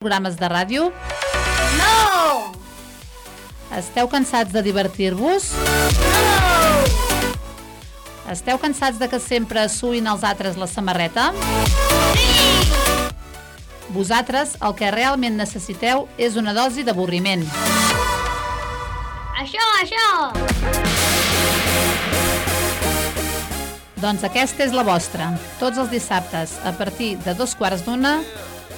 programes de ràdio? No! Esteu cansats de divertir-vos? No! Esteu cansats de que sempre suïn els altres la samarreta? Sí! Vosaltres el que realment necessiteu és una dosi d'avorriment. Això, això! Doncs aquesta és la vostra. Tots els dissabtes, a partir de dos quarts d'una,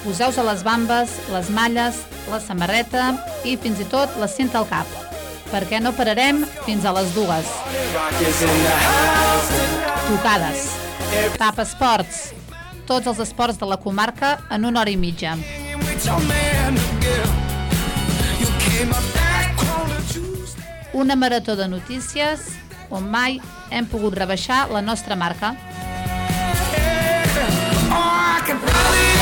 poseu a les bambes, les malles, la samarreta i fins i tot la cinta al cap, perquè no pararem fins a les dues. Tocades. Tap esports. Tots els esports de la comarca en una hora i mitja. Una marató de notícies on mai hem pogut rebaixar la nostra marca. I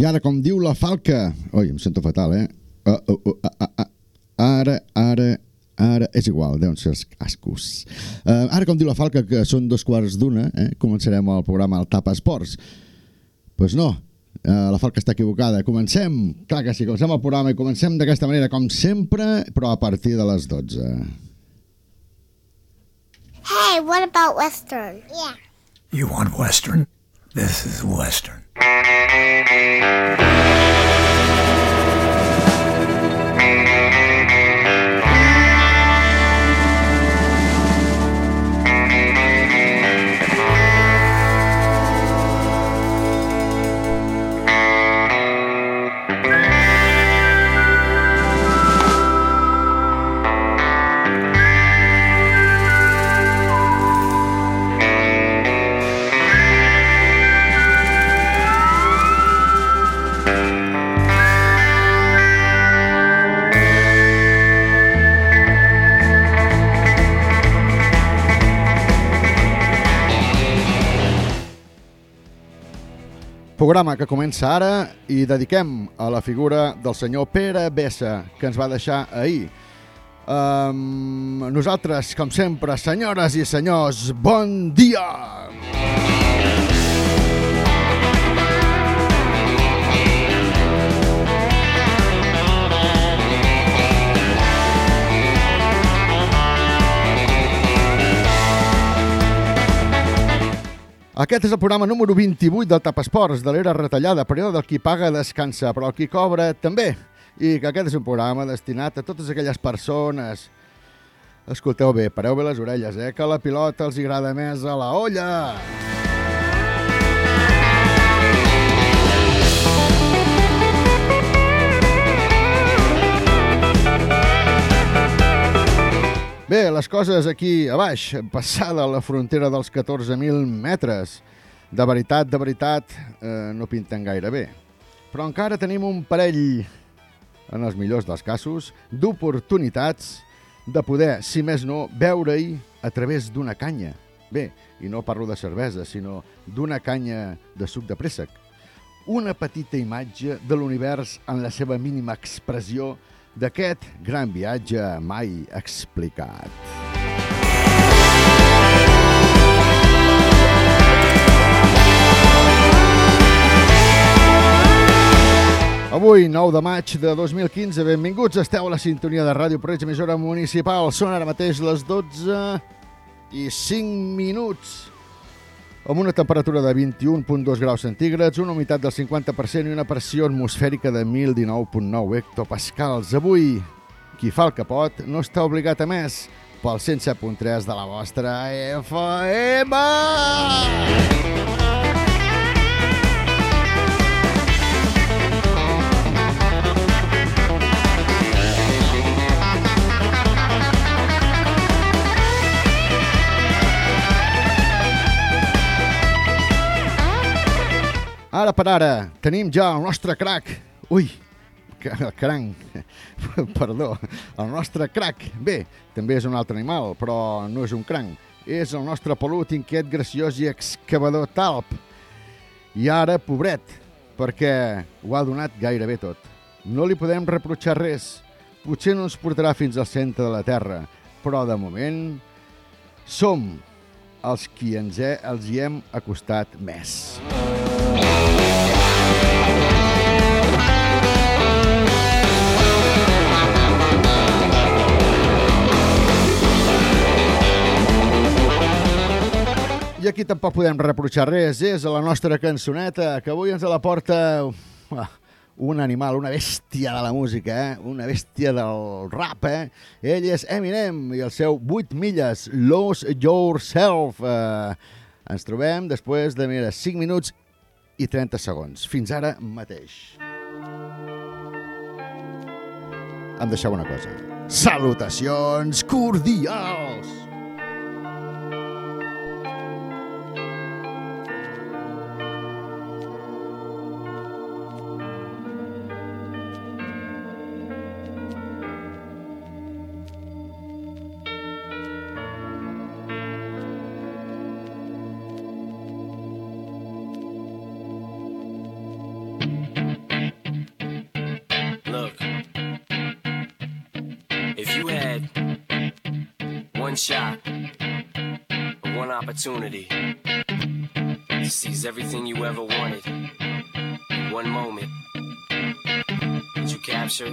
ara, com diu la falca... Oi, em sento fatal, eh? Uh, uh, uh, uh, uh, ara, ara, ara... És igual, deuen ser els cascos. Uh, ara, com diu la falca, que són dos quarts d'una, eh? començarem el programa El Tapa Esports. Doncs pues no, uh, la falca està equivocada. Comencem, clar que sí, comencem el programa i comencem d'aquesta manera, com sempre, però a partir de les 12. Hey, what about Western? Yeah. You want Western? This is Western. Programa que comença ara i dediquem a la figura del senyor Pere Bessa, que ens va deixar ahir. Um, nosaltres, com sempre, senyores i senyors, bon dia! Aquest és el programa número 28 del Tapesports, de l'era retallada, període del qui paga descansa, però el qui cobra també. I que aquest és un programa destinat a totes aquelles persones... Escolteu bé, pareu bé les orelles, eh? Que la pilota els agrada més a la olla! Bé, les coses aquí a baix, passada la frontera dels 14.000 metres. De veritat, de veritat, eh, no pinten gaire bé. Però encara tenim un parell, en els millors dels casos, d'oportunitats de poder, si més no, veure-hi a través d'una canya. Bé, i no parlo de cervesa, sinó d'una canya de suc de préssec. Una petita imatge de l'univers en la seva mínima expressió d'aquest gran viatge mai explicat. Avui, 9 de maig de 2015, benvinguts, esteu a la sintonia de Ràdio Proig, emissora municipal. Són ara mateix les 12 i 5 minuts amb una temperatura de 21.2 graus centígrads, una humitat del 50% i una pressió atmosfèrica de 1019.9 hectopascals. Avui, qui fa el que pot no està obligat a més pel 107.3 de la vostra FM! Ara per ara tenim ja el nostre crack. Ui, ca- cranc, perdó, el nostre crac. Bé, també és un altre animal, però no és un cranc. És el nostre pelut, inquiet, graciós i excavador talp. I ara, pobret, perquè ho ha donat gairebé tot. No li podem reprotxar res. Potser no ens portarà fins al centre de la Terra, però de moment som els qui ens he, els hi hem acostat més. I aquí tampoc podem reprochar res, és la nostra cançoneta, que avui ens la porta ah, un animal, una bèstia de la música, eh? una bèstia del rap. Eh? Ell és Eminem i el seu 8 milles, Lose Yourself. Eh, ens trobem després de, mira, 5 minuts i 30 segons. Fins ara mateix. Em deixeu una cosa. Salutacions cordials! Opportunity. To seize everything you ever wanted. In one moment, did you capture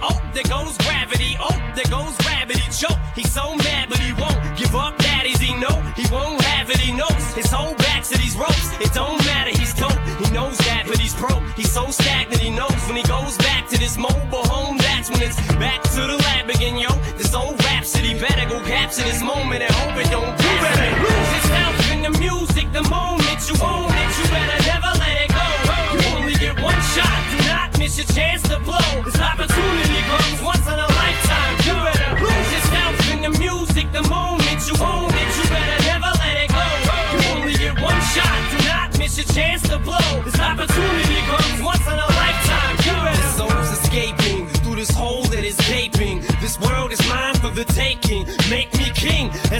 Oh, there goes gravity. Oh, there goes gravity. Choke. He's so mad, but he won't give up. Daddies, he know he won't have it. He knows his whole back to these ropes. It don't matter. He's dope. He knows that, but he's broke. He's so stagnant. He knows when he goes back to this mobile home. That's when it's back to the lab again, yo. This old rhapsody better go capture this moment and hope it don't. You better lose yourself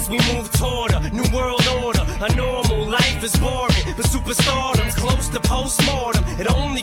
as we move toward a new world order. A normal life is boring, but superstardom's close to postmortem. It only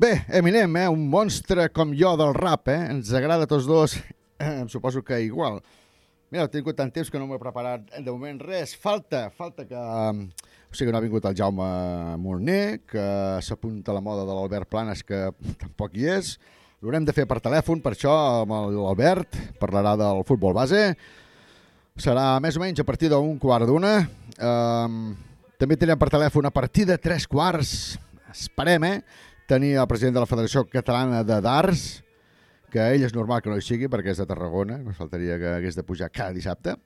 Bé, Eminem, eh? un monstre com jo del rap, eh? ens agrada tots dos, em suposo que igual. Mira, he tingut tant temps que no m'he preparat de moment res. Falta, falta que... O sigui, no ha vingut el Jaume Molner, que s'apunta a la moda de l'Albert Planes, que tampoc hi és. L'haurem de fer per telèfon, per això amb l'Albert parlarà del futbol base. Serà més o menys a partir d'un quart d'una. Um, també tindrem per telèfon a partir de tres quarts, esperem, eh? Tenir el president de la Federació Catalana de Darts, que ell és normal que no hi sigui perquè és de Tarragona, no faltaria que hagués de pujar cada dissabte.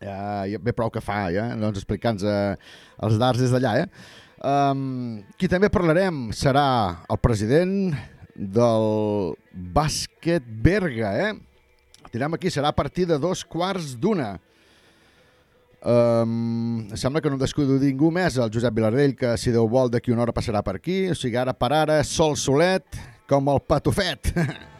Ja, ja ve prou que fa, ja, doncs explicant-nos eh, els darts des d'allà, eh? Um, qui també parlarem serà el president del bàsquet Berga, eh? Tirem aquí, serà a partir de dos quarts d'una. Um, sembla que no descuido ningú més, el Josep Vilardell, que si Déu vol d'aquí una hora passarà per aquí, o sigui, ara per ara, sol solet, com el patufet.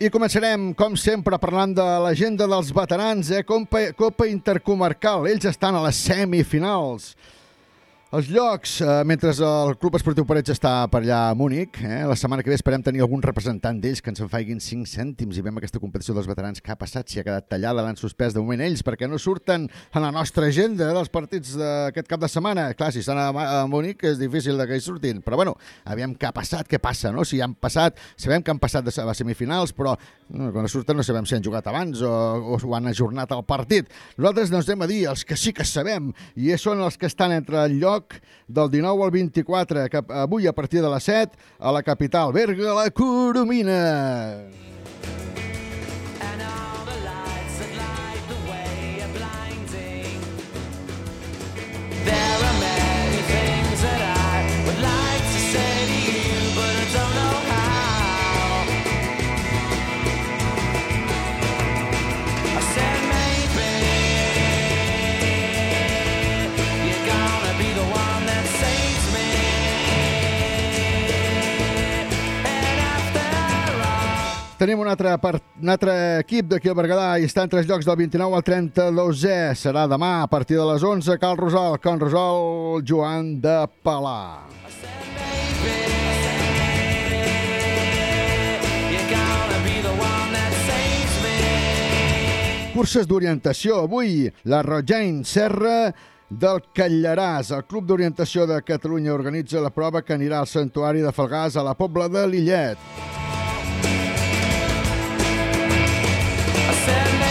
I començarem, com sempre, parlant de l'agenda dels veterans, eh? Copa, Copa Intercomarcal. Ells estan a les semifinals. Els llocs, eh, mentre el Club Esportiu Parets està per allà a Múnich, eh, la setmana que ve esperem tenir algun representant d'ells que ens en faiguin 5 cèntims i veiem aquesta competició dels veterans que ha passat, si ha quedat tallada, l'han suspès de moment ells, perquè no surten a la nostra agenda dels partits d'aquest cap de setmana. Clar, si estan a, a Múnich és difícil que hi surtin, però bueno, aviam què ha passat, què passa, no? Si han passat, sabem que han passat a semifinals, però no, quan surten no sabem si han jugat abans o, o ho han ajornat al partit. Nosaltres ens anem a dir els que sí que sabem, i són els que estan entre el lloc del 19 al 24, que avui a partir de les 7, a la capital, Berga, la Coromina. Tenim un altre, part, un altre equip d'aquí al Berguedà i està entre els llocs del 29 al 32è. Serà demà a partir de les 11, Cal Rosal, Can Rosal, Joan de Palà. Curses d'orientació. Avui, la Rojain Serra del Callaràs. El Club d'Orientació de Catalunya organitza la prova que anirà al Santuari de Falgàs a la Pobla de Lillet. I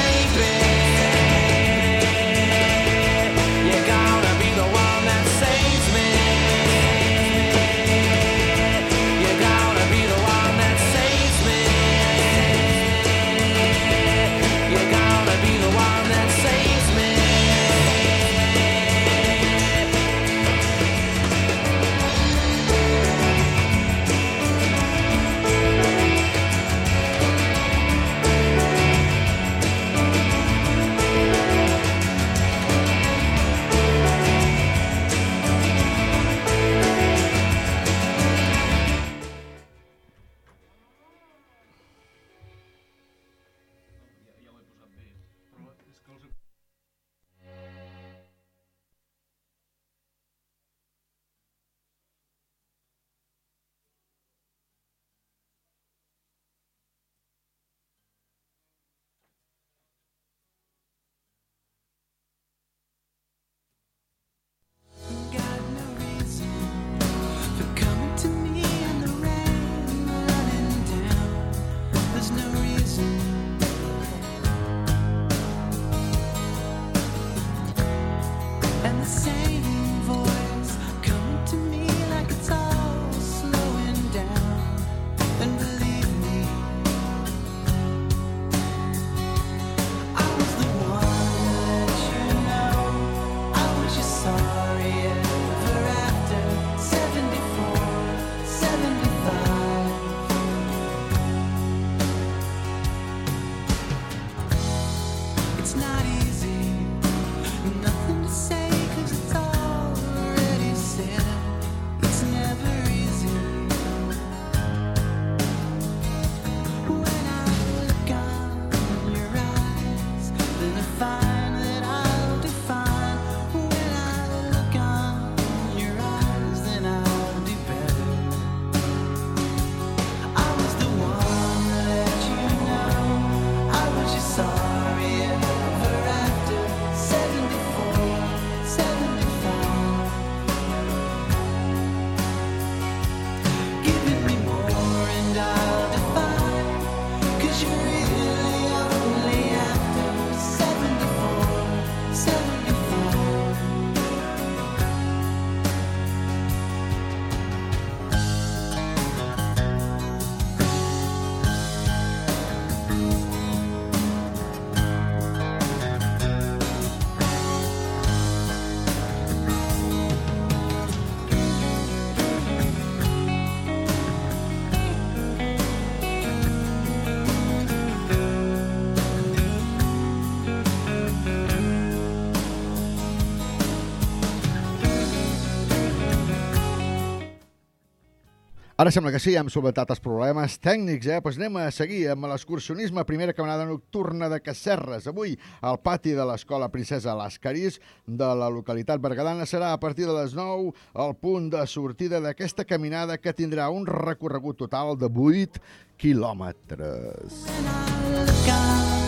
Ara sembla que sí, hem solventat els problemes tècnics, eh? Pues anem a seguir amb l'excursionisme, primera caminada nocturna de Casserres. Avui, al pati de l'Escola Princesa Lascaris de la localitat bergadana serà a partir de les 9 el punt de sortida d'aquesta caminada que tindrà un recorregut total de 8 quilòmetres. Sorry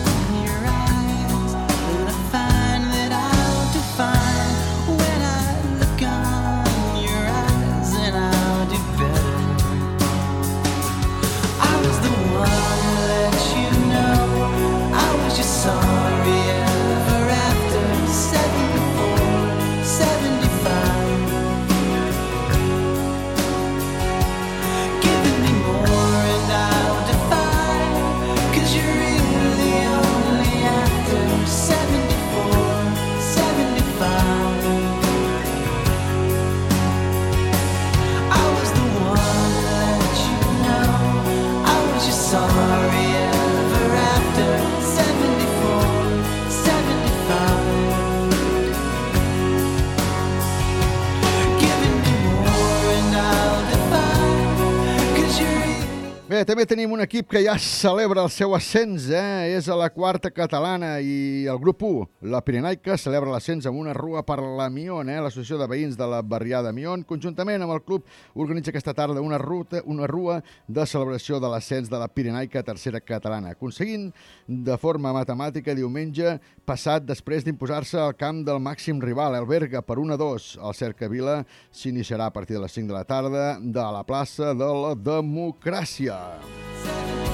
equip que ja celebra el seu ascens, eh? És a la quarta catalana i el grup 1, la Pirenaica, celebra l'ascens amb una rua per la Mion, eh? L'associació de veïns de la barriada Mion, conjuntament amb el club, organitza aquesta tarda una ruta, una rua de celebració de l'ascens de la Pirenaica tercera catalana, aconseguint de forma matemàtica diumenge passat després d'imposar-se al camp del màxim rival, el Berga, per 1-2. El Cercavila s'iniciarà a partir de les 5 de la tarda de la plaça de la Democràcia. Thank you.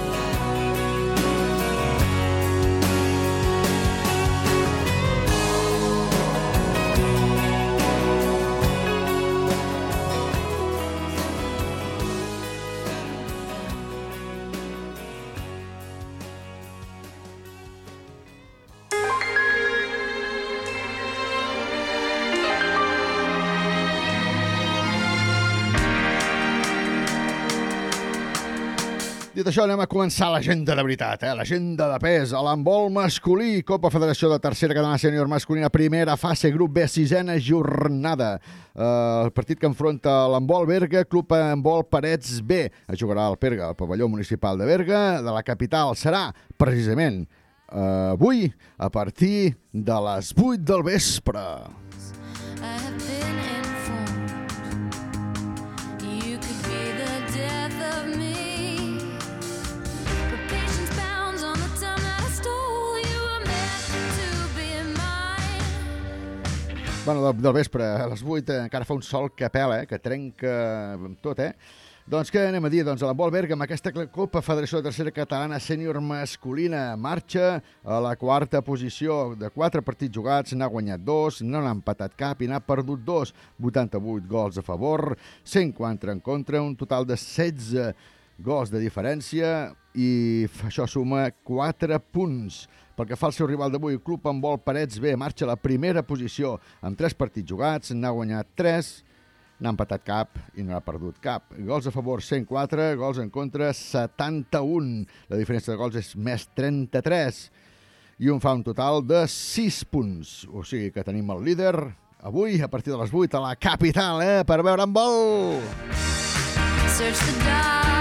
Dit això, anem a començar l'agenda de veritat, eh? l'agenda de pes. A l'handbol masculí, Copa Federació de Tercera Catalana Sènior Masculina, primera fase, grup B, sisena jornada. Eh, el partit que enfronta l'handbol Berga, Club Handbol Parets B. Es jugarà al Perga, al pavelló municipal de Berga, de la capital. Serà, precisament, eh, avui, a partir de les 8 del vespre. I been Bueno, del, del vespre, a les 8, eh, encara fa un sol que pela, eh, que trenca amb tot, eh? Doncs què anem a dir? Doncs a l'handbol Berga, amb aquesta Copa Federació de Tercera Catalana Sènior Masculina, marxa a la quarta posició. De quatre partits jugats, n'ha guanyat dos, no n'ha empatat cap i n'ha perdut dos. 88 gols a favor, 104 en contra, un total de 16 gols de diferència i això suma 4 punts. Pel que fa al seu rival d'avui, club amb vol Parets B, marxa a la primera posició amb 3 partits jugats, n'ha guanyat 3, n'ha empatat cap i no ha perdut cap. Gols a favor 104, gols en contra 71. La diferència de gols és més 33 i un fa un total de 6 punts. O sigui que tenim el líder avui a partir de les 8 a la capital, eh, per veure en vol. Search the dial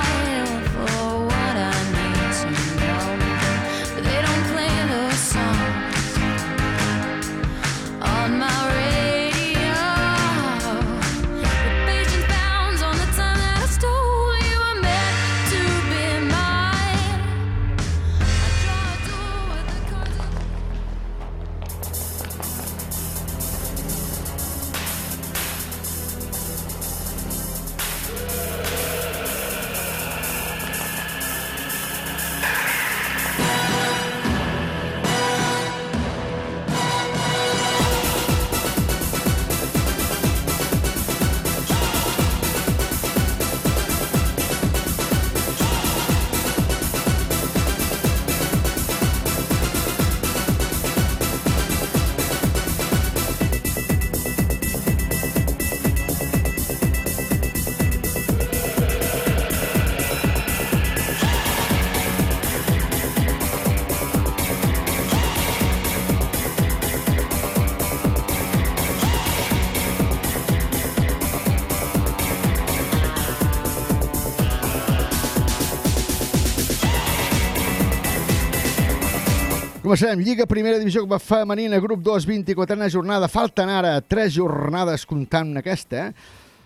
Començarem. Lliga Primera Divisió Femenina, grup 2, 24a jornada. Falten ara 3 jornades comptant aquesta?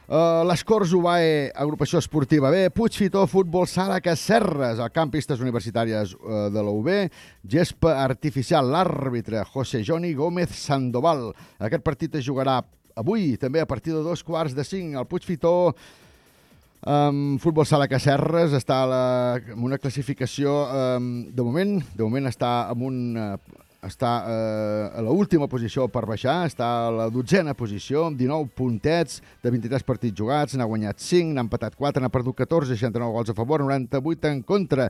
Uh, les Corts UBAE, agrupació esportiva B, Puigfitó, futbol sala Cacerres, el camp pistes universitàries uh, de la UB, gespa artificial, l'àrbitre José Joni Gómez Sandoval. Aquest partit es jugarà avui, també a partir de dos quarts de cinc. El Puigfitó Um, futbol sala Cacerres està la, amb una classificació um, de moment, de moment està amb un uh, està uh, a l'última posició per baixar, està a la dotzena posició, amb 19 puntets de 23 partits jugats, n'ha guanyat 5, n'ha empatat 4, n'ha perdut 14, 69 gols a favor, 98 en contra.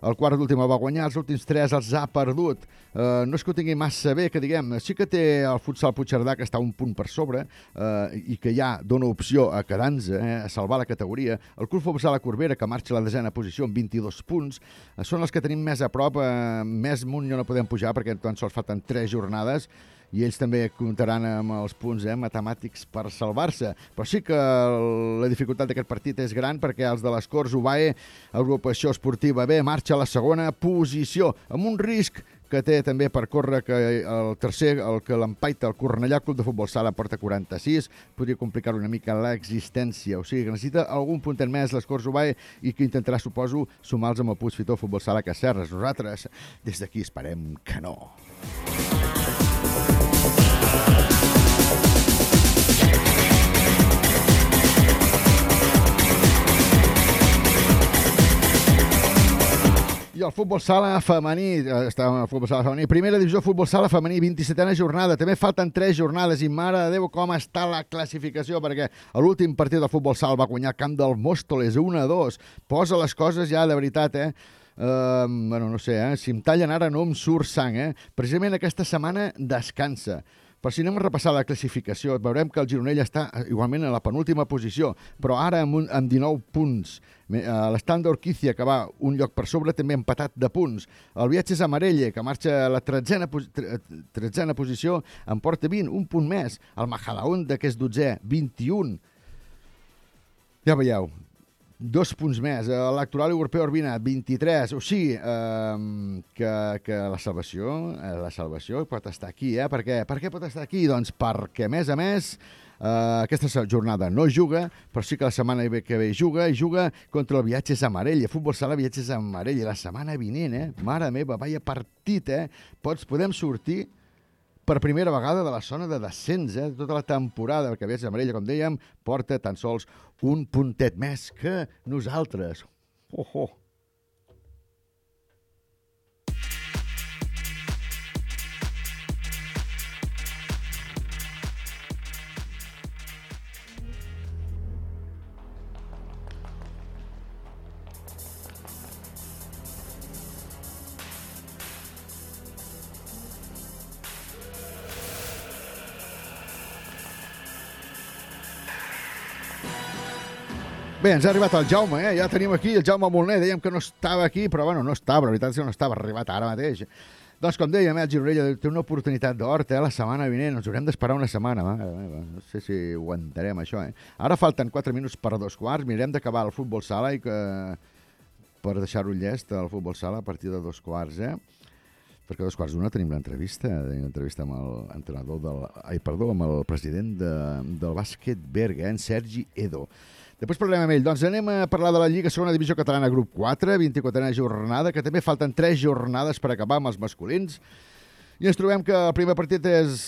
El quart d'últim el va guanyar, els últims tres els ha perdut. Uh, no és que ho tingui massa bé, que diguem, sí que té el futsal Puigcerdà, que està un punt per sobre, uh, i que ja dona opció a quedar-nos, eh, a salvar la categoria. El Club Futsal a Corbera, que marxa a la desena posició amb 22 punts, uh, són els que tenim més a prop, uh, més munt no podem pujar perquè tan sols falten 3 jornades, i ells també comptaran amb els punts eh, matemàtics per salvar-se. Però sí que la dificultat d'aquest partit és gran perquè els de les Corts UBAE, agrupació esportiva B, marxa a la segona posició, amb un risc que té també per córrer que el tercer, el que l'empaita el Cornellà Club de Futbol Sala porta 46, podria complicar una mica l'existència, o sigui que necessita algun puntet més les Corts UBAE i que intentarà, suposo, sumar-los amb el Puigfitó Futbol Sala Cacerres. Nosaltres des d'aquí esperem que no. I el futbol sala femení, eh, està el futbol sala femení, primera divisió futbol sala femení, 27a jornada, també falten 3 jornades i mare de Déu com està la classificació, perquè l'últim partit del futbol sala va guanyar camp del Mòstoles 1-2, posa les coses ja de veritat, eh? Uh, bueno, no sé, eh? si em tallen ara no em surt sang, eh? Precisament aquesta setmana descansa. Per si anem a repassar la classificació, veurem que el Gironell està igualment a la penúltima posició, però ara amb, un, amb 19 punts. Me- eh, L'Estanda Orquícia, que va un lloc per sobre, també empatat de punts. El Viatges Amarelle, que marxa a la tretzena, tretzena posició, en porta 20, un punt més. El Majadahonda, que és 12è, 21. Ja veieu, dos punts més. Eh, L'electoral europeu Urbina, 23. O sigui, eh, que, que la salvació, eh, la salvació pot estar aquí, eh? Per què? Per què pot estar aquí? Doncs perquè, a més a més, eh, aquesta jornada no juga, però sí que la setmana que ve juga, i juga contra el Viatges Amarell, futbol sala Viatges Amarell, la setmana vinent, eh? Mare meva, vaya partit, eh? Pots, podem sortir per primera vegada de la zona de descens, eh? tota la temporada, perquè Viatges Amarella, com dèiem, porta tan sols un puntet més que nosaltres. Oh, oh. Bé, ens ha arribat el Jaume, eh? ja tenim aquí el Jaume Molner, dèiem que no estava aquí, però bueno, no estava, la veritat és que no estava, arribat ara mateix. Doncs com dèiem, eh, el Gironella té una oportunitat d'hort, eh, la setmana vinent, ens haurem d'esperar una setmana, mare meva, no sé si ho aguantarem això, eh. Ara falten 4 minuts per dos quarts, mirem d'acabar el futbol sala i que per deixar-ho llest al futbol sala a partir de dos quarts, eh? perquè a dos quarts d'una tenim l'entrevista, tenim l'entrevista amb l'entrenador del... Ai, perdó, amb el president de, del bàsquet Berga, en Sergi Edo. Després parlem amb ell. Doncs anem a parlar de la Lliga Segona Divisió Catalana Grup 4, 24a jornada, que també falten 3 jornades per acabar amb els masculins. I ens trobem que el primer partit és...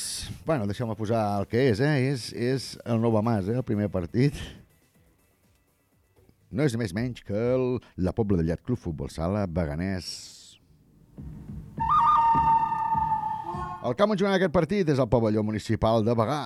Bueno, deixeu-me posar el que és, eh? És, és el Nova Mas, eh? El primer partit. No és més menys que el, la Pobla de Llat Club Futbol Sala Beganès el camp on jugarà aquest partit és el pavelló municipal de Bagà.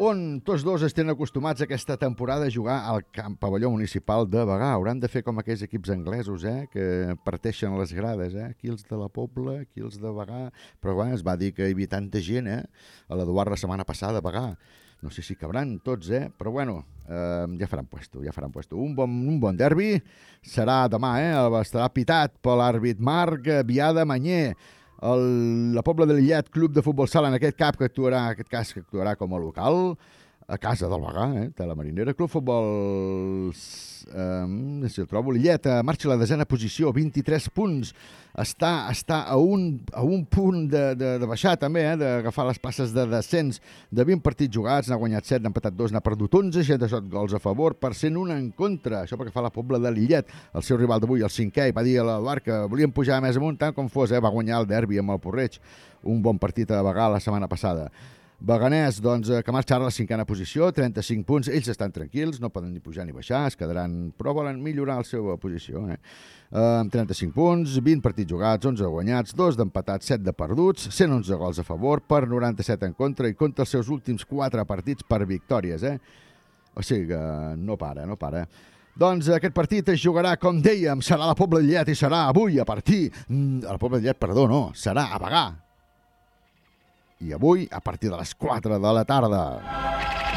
On tots dos estan acostumats aquesta temporada a jugar al camp pavelló municipal de Bagà. Hauran de fer com aquells equips anglesos, eh, que parteixen les grades, eh? Aquí els de la Pobla, aquí els de Bagà. Però bueno, es va dir que hi havia tanta gent, eh? A l'Eduard la setmana passada a Bagà. No sé si cabran tots, eh? Però bueno, eh, ja faran puesto, ja faran puesto. Un bon, un bon derbi serà demà, eh? Estarà pitat per l'àrbit Marc Viada Manyer. El, la Pobla de Lillet, Club de Futbol Sala, en aquest cap que actuarà, aquest cas que actuarà com a local. A casa del Bagà, eh? de la Marinera. Club Futbol... Eh, si el trobo, Lillet, eh, marxa a la desena posició, 23 punts. Està, està a, un, a un punt de, de, de baixar també, eh? d'agafar les places de descens de 20 partits jugats, n'ha guanyat 7, n'ha empatat 2, n'ha perdut 11, 67 gols a favor, per 101 en contra. Això perquè fa la Pobla de Lillet, el seu rival d'avui, el cinquè, i va dir a l'Eduard que volien pujar més amunt, tant com fos, eh? va guanyar el derbi amb el Porreig, un bon partit a Bagà la setmana passada. Beganès, doncs, eh, que marxa a la cinquena posició, 35 punts. Ells estan tranquils, no poden ni pujar ni baixar, es quedaran... Però volen millorar la seva posició, eh? Eh, amb 35 punts, 20 partits jugats, 11 guanyats, 2 d'empatats, 7 de perduts, 111 gols a favor, per 97 en contra i compta els seus últims 4 partits per victòries, eh? O sigui que no para, no para. Doncs aquest partit es jugarà, com dèiem, serà la Pobla de Lillet i serà avui a partir... mm, A la Pobla de Lillet, perdó, no, serà a Bagà. I avui, a partir de les 4 de la tarda.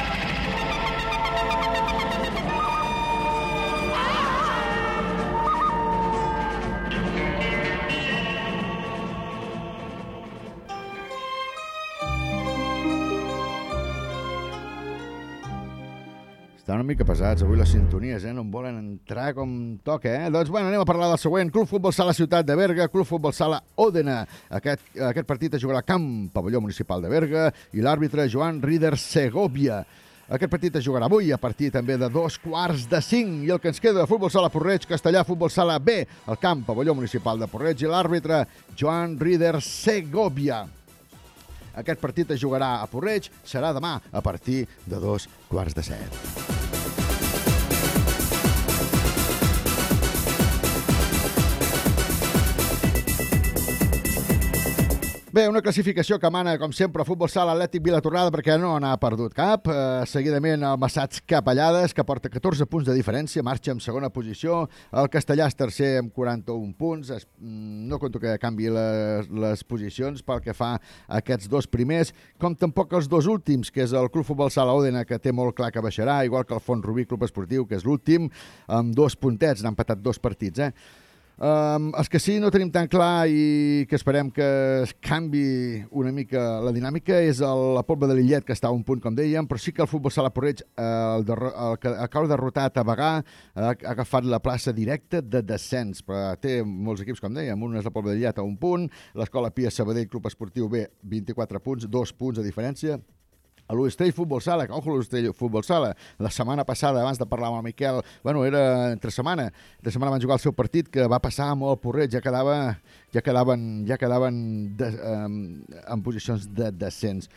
Estan una mica pesats avui les sintonies, eh? no en volen entrar com toca. Eh? Doncs bueno, anem a parlar del següent. Club Futbol Sala Ciutat de Berga, Club Futbol Sala Òdena. Aquest, aquest partit es jugarà a Camp Pavelló Municipal de Berga i l'àrbitre Joan Rieder Segovia. Aquest partit es jugarà avui a partir també de dos quarts de cinc i el que ens queda de Futbol Sala Porreig, Castellà Futbol Sala B, el camp Pavelló Municipal de Porreig i l'àrbitre Joan Rieder Segovia. Aquest partit es jugarà a Porreig, serà demà a partir de dos quarts de set. Bé, una classificació que mana, com sempre, Futbol Sala Atlètic Vilatorrada perquè no n'ha perdut cap. Eh, seguidament el Massats Capellades, que porta 14 punts de diferència, marxa en segona posició. El Castellà és tercer amb 41 punts. Es, mm, no conto que canvi les, les posicions pel que fa a aquests dos primers, com tampoc els dos últims, que és el Club Futbol Sala Òdena, que té molt clar que baixarà, igual que el Font Rubí Club Esportiu, que és l'últim, amb dos puntets, n'ha empatat dos partits, eh? Um, els que sí no tenim tan clar i que esperem que es canvi una mica la dinàmica és el, la Pobla de Lillet, que està a un punt, com dèiem, però sí que el futbol sala Porreig, eh, el, derro, el que acaba derrotat a Bagà, ha agafat la plaça directa de descens, però té molts equips, com dèiem, un és la Pobla de Lillet a un punt, l'Escola Pia Sabadell Club Esportiu B, 24 punts, dos punts de diferència, a l'Ustrell Futbol Sala, que ojo l'Ustrell Futbol Sala, la setmana passada, abans de parlar amb el Miquel, bueno, era entre setmana, entre setmana van jugar el seu partit, que va passar molt porret, ja quedava, ja quedaven, ja quedaven de, um, en posicions de descens.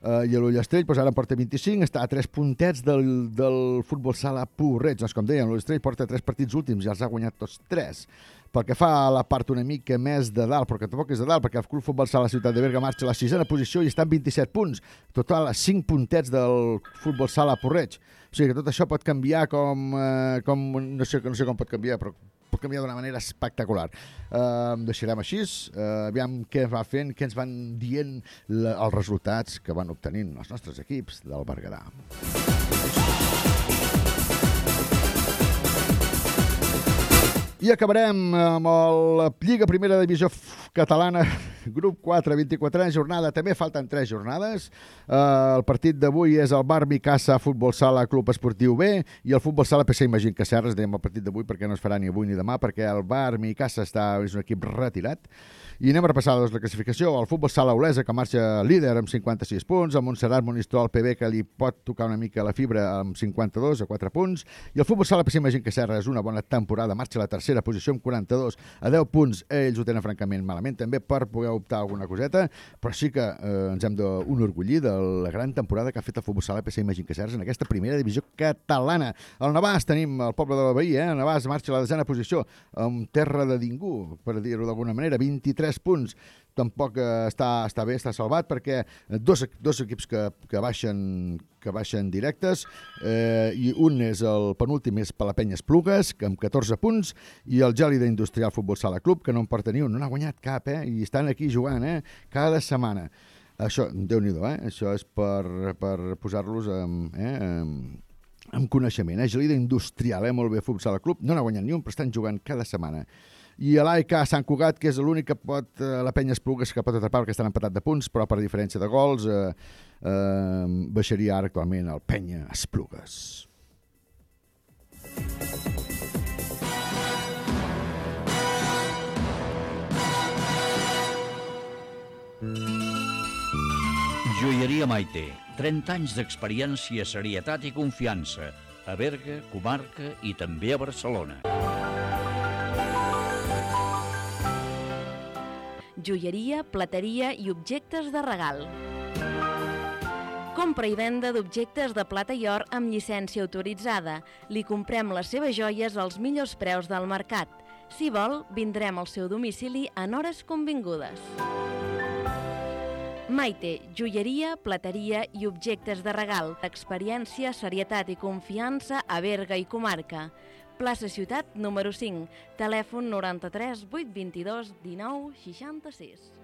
Uh, I l'Ullastrell doncs ara en porta 25, està a 3 puntets del, del futbol sala Porreig. Doncs com deien, l'Ullastrell porta 3 partits últims i els ha guanyat tots 3. Pel que fa a la part una mica més de dalt, perquè tampoc és de dalt, perquè el Club Futbol Sala Ciutat de Berga marxa a la sisena posició i està en 27 punts. Total, a 5 puntets del Futbol Sala Porreig. O sigui que tot això pot canviar com... Eh, com no, sé, no sé com pot canviar, però pot canviar d'una manera espectacular. Uh, deixarem així, uh, aviam què va fent, què ens van dient la, els resultats que van obtenint els nostres equips del Berguedà. I acabarem amb la Lliga Primera Divisió Catalana, grup 4, 24 jornada. També falten 3 jornades. Uh, el partit d'avui és el Bar Micasa Futbol Sala Club Esportiu B i el Futbol Sala PC Imagín Cacerres. Dèiem el partit d'avui perquè no es farà ni avui ni demà perquè el Bar Micasa està, és un equip retirat. I anem a repassar doncs, la classificació. El futbol sala Olesa, que marxa líder amb 56 punts, el Montserrat Monistrol PB, que li pot tocar una mica la fibra amb 52 a 4 punts, i el futbol sala PC Imagín que Serra és una bona temporada, marxa a la tercera posició amb 42 a 10 punts. Ells ho tenen francament malament també per poder optar alguna coseta, però sí que eh, ens hem d'enorgullir de la gran temporada que ha fet el futbol sala PC Imagín que en aquesta primera divisió catalana. Al Navàs tenim el poble de la Bahia, eh? el Navàs marxa a la desena posició amb terra de ningú, per dir-ho d'alguna manera, 23 punts tampoc eh, està, està bé, està salvat perquè dos, dos equips que, que, baixen, que baixen directes eh, i un és el penúltim és Palapenya Esplugues que amb 14 punts i el Gèlida Industrial Futbol Sala Club que no en porta ni un, no n'ha guanyat cap eh, i estan aquí jugant eh, cada setmana això, déu nhi eh? això és per, per posar-los amb, eh, amb, amb coneixement. Eh? Gelida Industrial, eh? molt bé, Futbol Sala Club, no n'ha guanyat ni un, però estan jugant cada setmana. I a l'AIK Sant Cugat, que és l'únic que pot, eh, la penya Esplugues que pot atrapar perquè estan empatat de punts, però per diferència de gols eh, eh, baixaria ara actualment el penya Esplugues. Joieria Maite. 30 anys d'experiència, serietat i confiança. A Berga, comarca i també a Barcelona. Joieria, plateria i objectes de regal. Compra i venda d'objectes de plata i or amb llicència autoritzada. Li comprem les seves joies als millors preus del mercat. Si vol, vindrem al seu domicili en hores convingudes. Maite, joieria, plateria i objectes de regal. Experiència, serietat i confiança a Berga i comarca. Plaça Ciutat, número 5. Telèfon 93 822 19 66.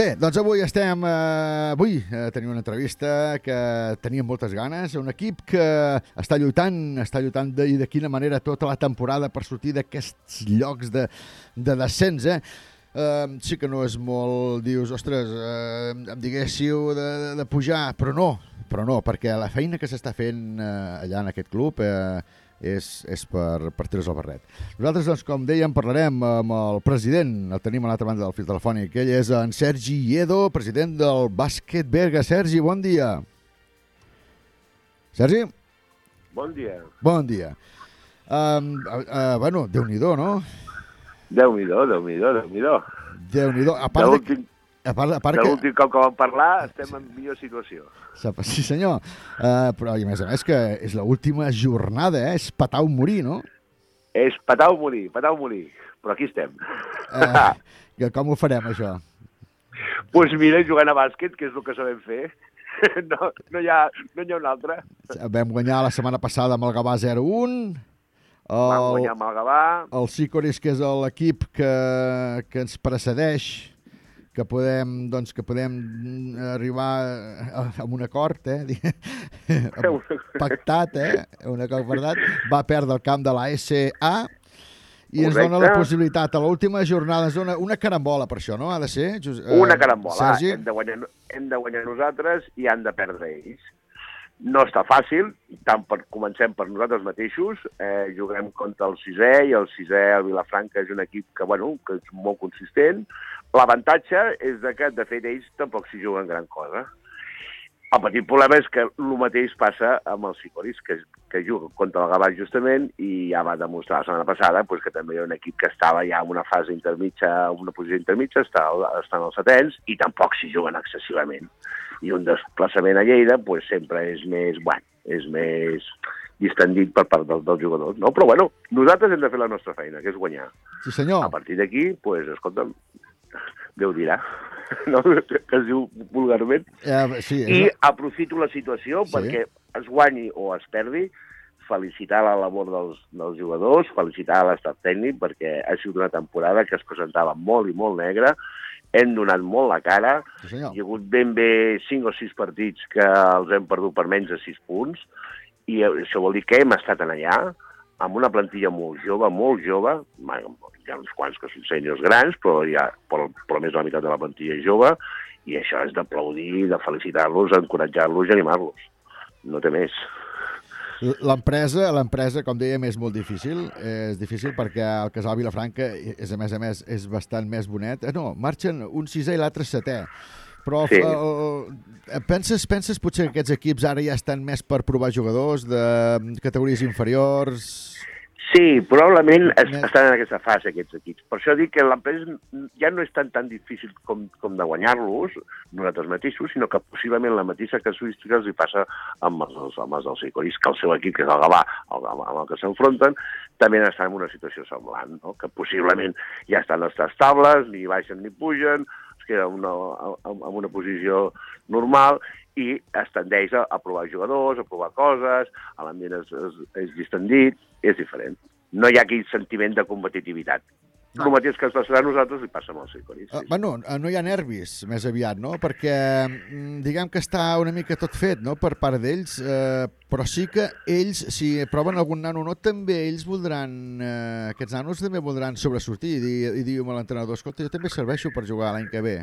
Bé, doncs avui estem... Eh, avui eh, tenim una entrevista que teníem moltes ganes. Un equip que està lluitant, està lluitant de, i de quina manera tota la temporada per sortir d'aquests llocs de, de descens, eh? Uh, sí que no és molt, dius, ostres, uh, em diguéssiu de, de, de pujar, però no, però no, perquè la feina que s'està fent uh, allà en aquest club uh, és, és per, per treure's el barret. Nosaltres, doncs, com dèiem, parlarem amb el president, el tenim a l'altra banda del fil telefònic, ell és en Sergi Iedo, president del Bàsquet Berga. Sergi, bon dia. Sergi? Bon dia. Bon dia. Um, uh, uh, bueno, Déu-n'hi-do, no? Déu-n'hi-do, Déu-n'hi-do, Déu-n'hi-do. Déu-n'hi-do. A part de... A part, a part De l'últim cop que vam parlar estem en millor situació. Sí, senyor. Uh, però, i a més a més, que és l'última jornada, eh? És patar o morir, no? És petar o morir, petar o morir. Però aquí estem. Uh, que com ho farem, això? Doncs pues mira, jugant a bàsquet, que és el que sabem fer. No, no, hi, ha, no hi ha un altre. Vam guanyar la setmana passada amb el Gavà 0-1. Vam El, guanyar amb el Gavà. el Sicoris, que és l'equip que, que ens precedeix, que podem, doncs, que podem mm, arribar a, a un acord, eh? pactat, eh? un acord pactat, va perdre el camp de la SA i ens dona la Correcte. possibilitat, a l'última jornada, ens dona una carambola per això, no? Ha de ser? Jus- eh, Una carambola. Sergi? Hem de, guanyar, hem de guanyar nosaltres i han de perdre ells. No està fàcil, tant per, comencem per nosaltres mateixos. Eh, juguem contra el sisè i el sisè, el Vilafranca, és un equip que, bueno, que és molt consistent. L'avantatge és que, de fet, ells tampoc s'hi juguen gran cosa. El petit problema és que el mateix passa amb els Sicoris, que, que juga contra el Gavà justament i ja va demostrar la setmana passada pues, que també hi ha un equip que estava ja en una fase intermitja, una posició intermitja, està, als setens i tampoc s'hi juguen excessivament. I un desplaçament a Lleida pues, sempre és més, bueno, és més distendit per part dels, dels jugadors. No? Però bueno, nosaltres hem de fer la nostra feina, que és guanyar. Sí, senyor. A partir d'aquí, pues, escolta'm, Déu dirà, no? que es diu vulgarment. Eh, sí, I és... aprofito la situació sí. perquè es guanyi o es perdi, felicitar la labor dels, dels jugadors, felicitar l'estat tècnic, perquè ha sigut una temporada que es presentava molt i molt negra, hem donat molt la cara, Sí, senyor. hi ha hagut ben bé 5 o 6 partits que els hem perdut per menys de 6 punts, i això vol dir que hem estat en allà, amb una plantilla molt jove, molt jove, hi ha uns quants que són senyors grans, però, hi ha, però, però més de la meitat de la plantilla és jove, i això és d'aplaudir, de felicitar-los, encoratjar-los i animar-los. No té més. L'empresa, l'empresa, com dèiem, és molt difícil. És difícil perquè el casal Vilafranca és, a més a més, és bastant més bonet. Eh, no, marxen un sisè i l'altre setè. Però Sí. el, el, penses, penses potser que aquests equips ara ja estan més per provar jugadors de categories inferiors? Sí, probablement es, estan en aquesta fase, aquests equips. Per això dic que l'empresa ja no és tan tan difícil com, com de guanyar-los, nosaltres mateixos, sinó que possiblement la mateixa casuística els hi passa amb els, amb els dels Sicoris, que el seu equip, que és el Gavà, el amb el que s'enfronten, també estan en una situació semblant, no? que possiblement ja estan les tres tables, ni baixen ni pugen, queda una, en una posició normal i es tendeix a, a provar jugadors, a provar coses, l'ambient és, és, és distendit, és diferent. No hi ha aquell sentiment de competitivitat. El mateix que ens passarà a nosaltres li passa amb els Sicoris. Uh, bueno, eh, no hi ha nervis, més aviat, no? Perquè mm, diguem que està una mica tot fet, no?, per part d'ells, eh, però sí que ells, si proven algun nano o no, també ells voldran, eh, aquests nanos també voldran sobresortir i, dir, i dir a l'entrenador, escolta, jo també serveixo per jugar l'any que ve.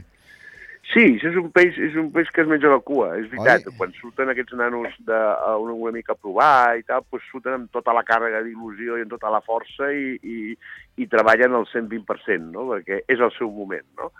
Sí, és un peix, és un peix que es menja la cua, és veritat. Oi? Quan surten aquests nanos de, una, una mica a provar i tal, doncs surten amb tota la càrrega d'il·lusió i amb tota la força i, i, i treballen al 120%, no? perquè és el seu moment. No?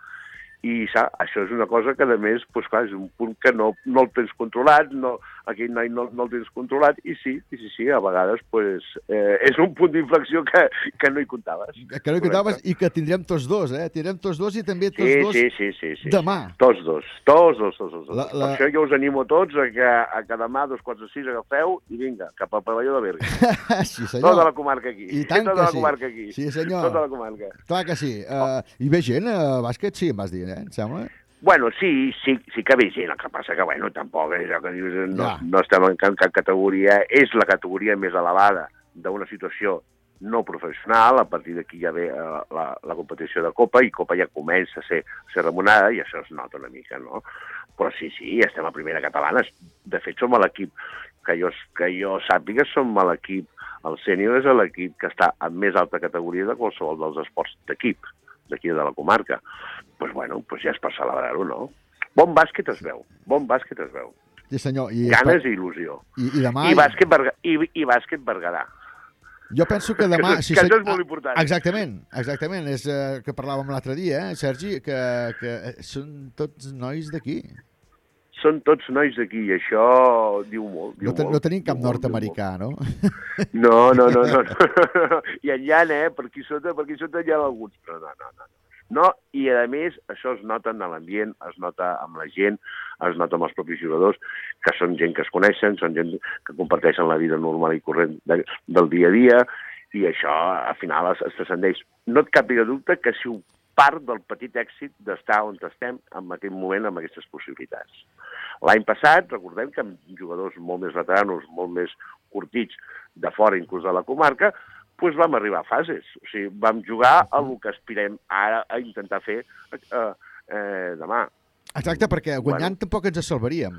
I sa, això és una cosa que, a més, doncs, clar, és un punt que no, no el tens controlat, no, aquell noi no, no el tens controlat, i sí, sí, sí, sí a vegades pues, eh, és un punt d'inflexió que, que no hi comptaves. Que no hi comptaves i que tindrem tots dos, eh? Tindrem tots dos i també tots Sí, dos sí, sí, sí, sí. demà. Tots dos, tots dos, tots dos. La- La, la- la... Per això jo us animo a tots a que, a que demà dos quarts de sis agafeu i vinga, cap al pavelló de Berga. sí, senyor. Tota la comarca aquí. I tant tota que la sí. comarca aquí. Sí, senyor. Tota la comarca. Clar que sí. Uh, I ve gent a bàsquet, sí, em vas dir, eh? Em sembla? Bueno, sí, sí, sí que ve gent, el que passa que, bueno, tampoc és el que dius, no, Ja. no estem en cap, cap categoria, és la categoria més elevada d'una situació no professional, a partir d'aquí ja ve eh, la, la competició de Copa, i Copa ja comença a ser, a ser remunada, i això es nota una mica, no? Però sí, sí, estem a primera catalana. De fet, som a l'equip, que jo, que jo sàpiga, som a l'equip, el sènior és l'equip que està en més alta categoria de qualsevol dels esports d'equip, d'aquí de la comarca. Doncs pues, bueno, pues ja és per celebrar-ho, no? Bon bàsquet es veu, bon bàsquet es veu. Sí, senyor. I, Ganes i il·lusió. I, i demà... I bàsquet, Berga, i, i bàsquet Berguedà. Jo penso que demà... Que, que això és molt important. Exactament, exactament. És eh, que parlàvem l'altre dia, eh, Sergi, que, que són tots nois d'aquí. Són tots nois d'aquí i això diu molt. Diu No, te, molt, no tenim cap nord-americà, no? No, no, no, no. no. I en llac, eh? Per aquí sota, per aquí sota hi ha alguns, però no, no, no. No, i a més, això es nota en l'ambient, es nota amb la gent, es nota amb els propis jugadors, que són gent que es coneixen, són gent que comparteixen la vida normal i corrent de, del dia a dia, i això, al final, es, es transcendeix. No et cap de dubte que si ho part del petit èxit d'estar on estem en aquest moment amb aquestes possibilitats. L'any passat, recordem que amb jugadors molt més veteranos, molt més curtits de fora, inclús de la comarca, doncs vam arribar a fases. O sigui, vam jugar a el que aspirem ara a intentar fer eh, eh, demà. Exacte, perquè guanyant bueno. tampoc ens salvaríem.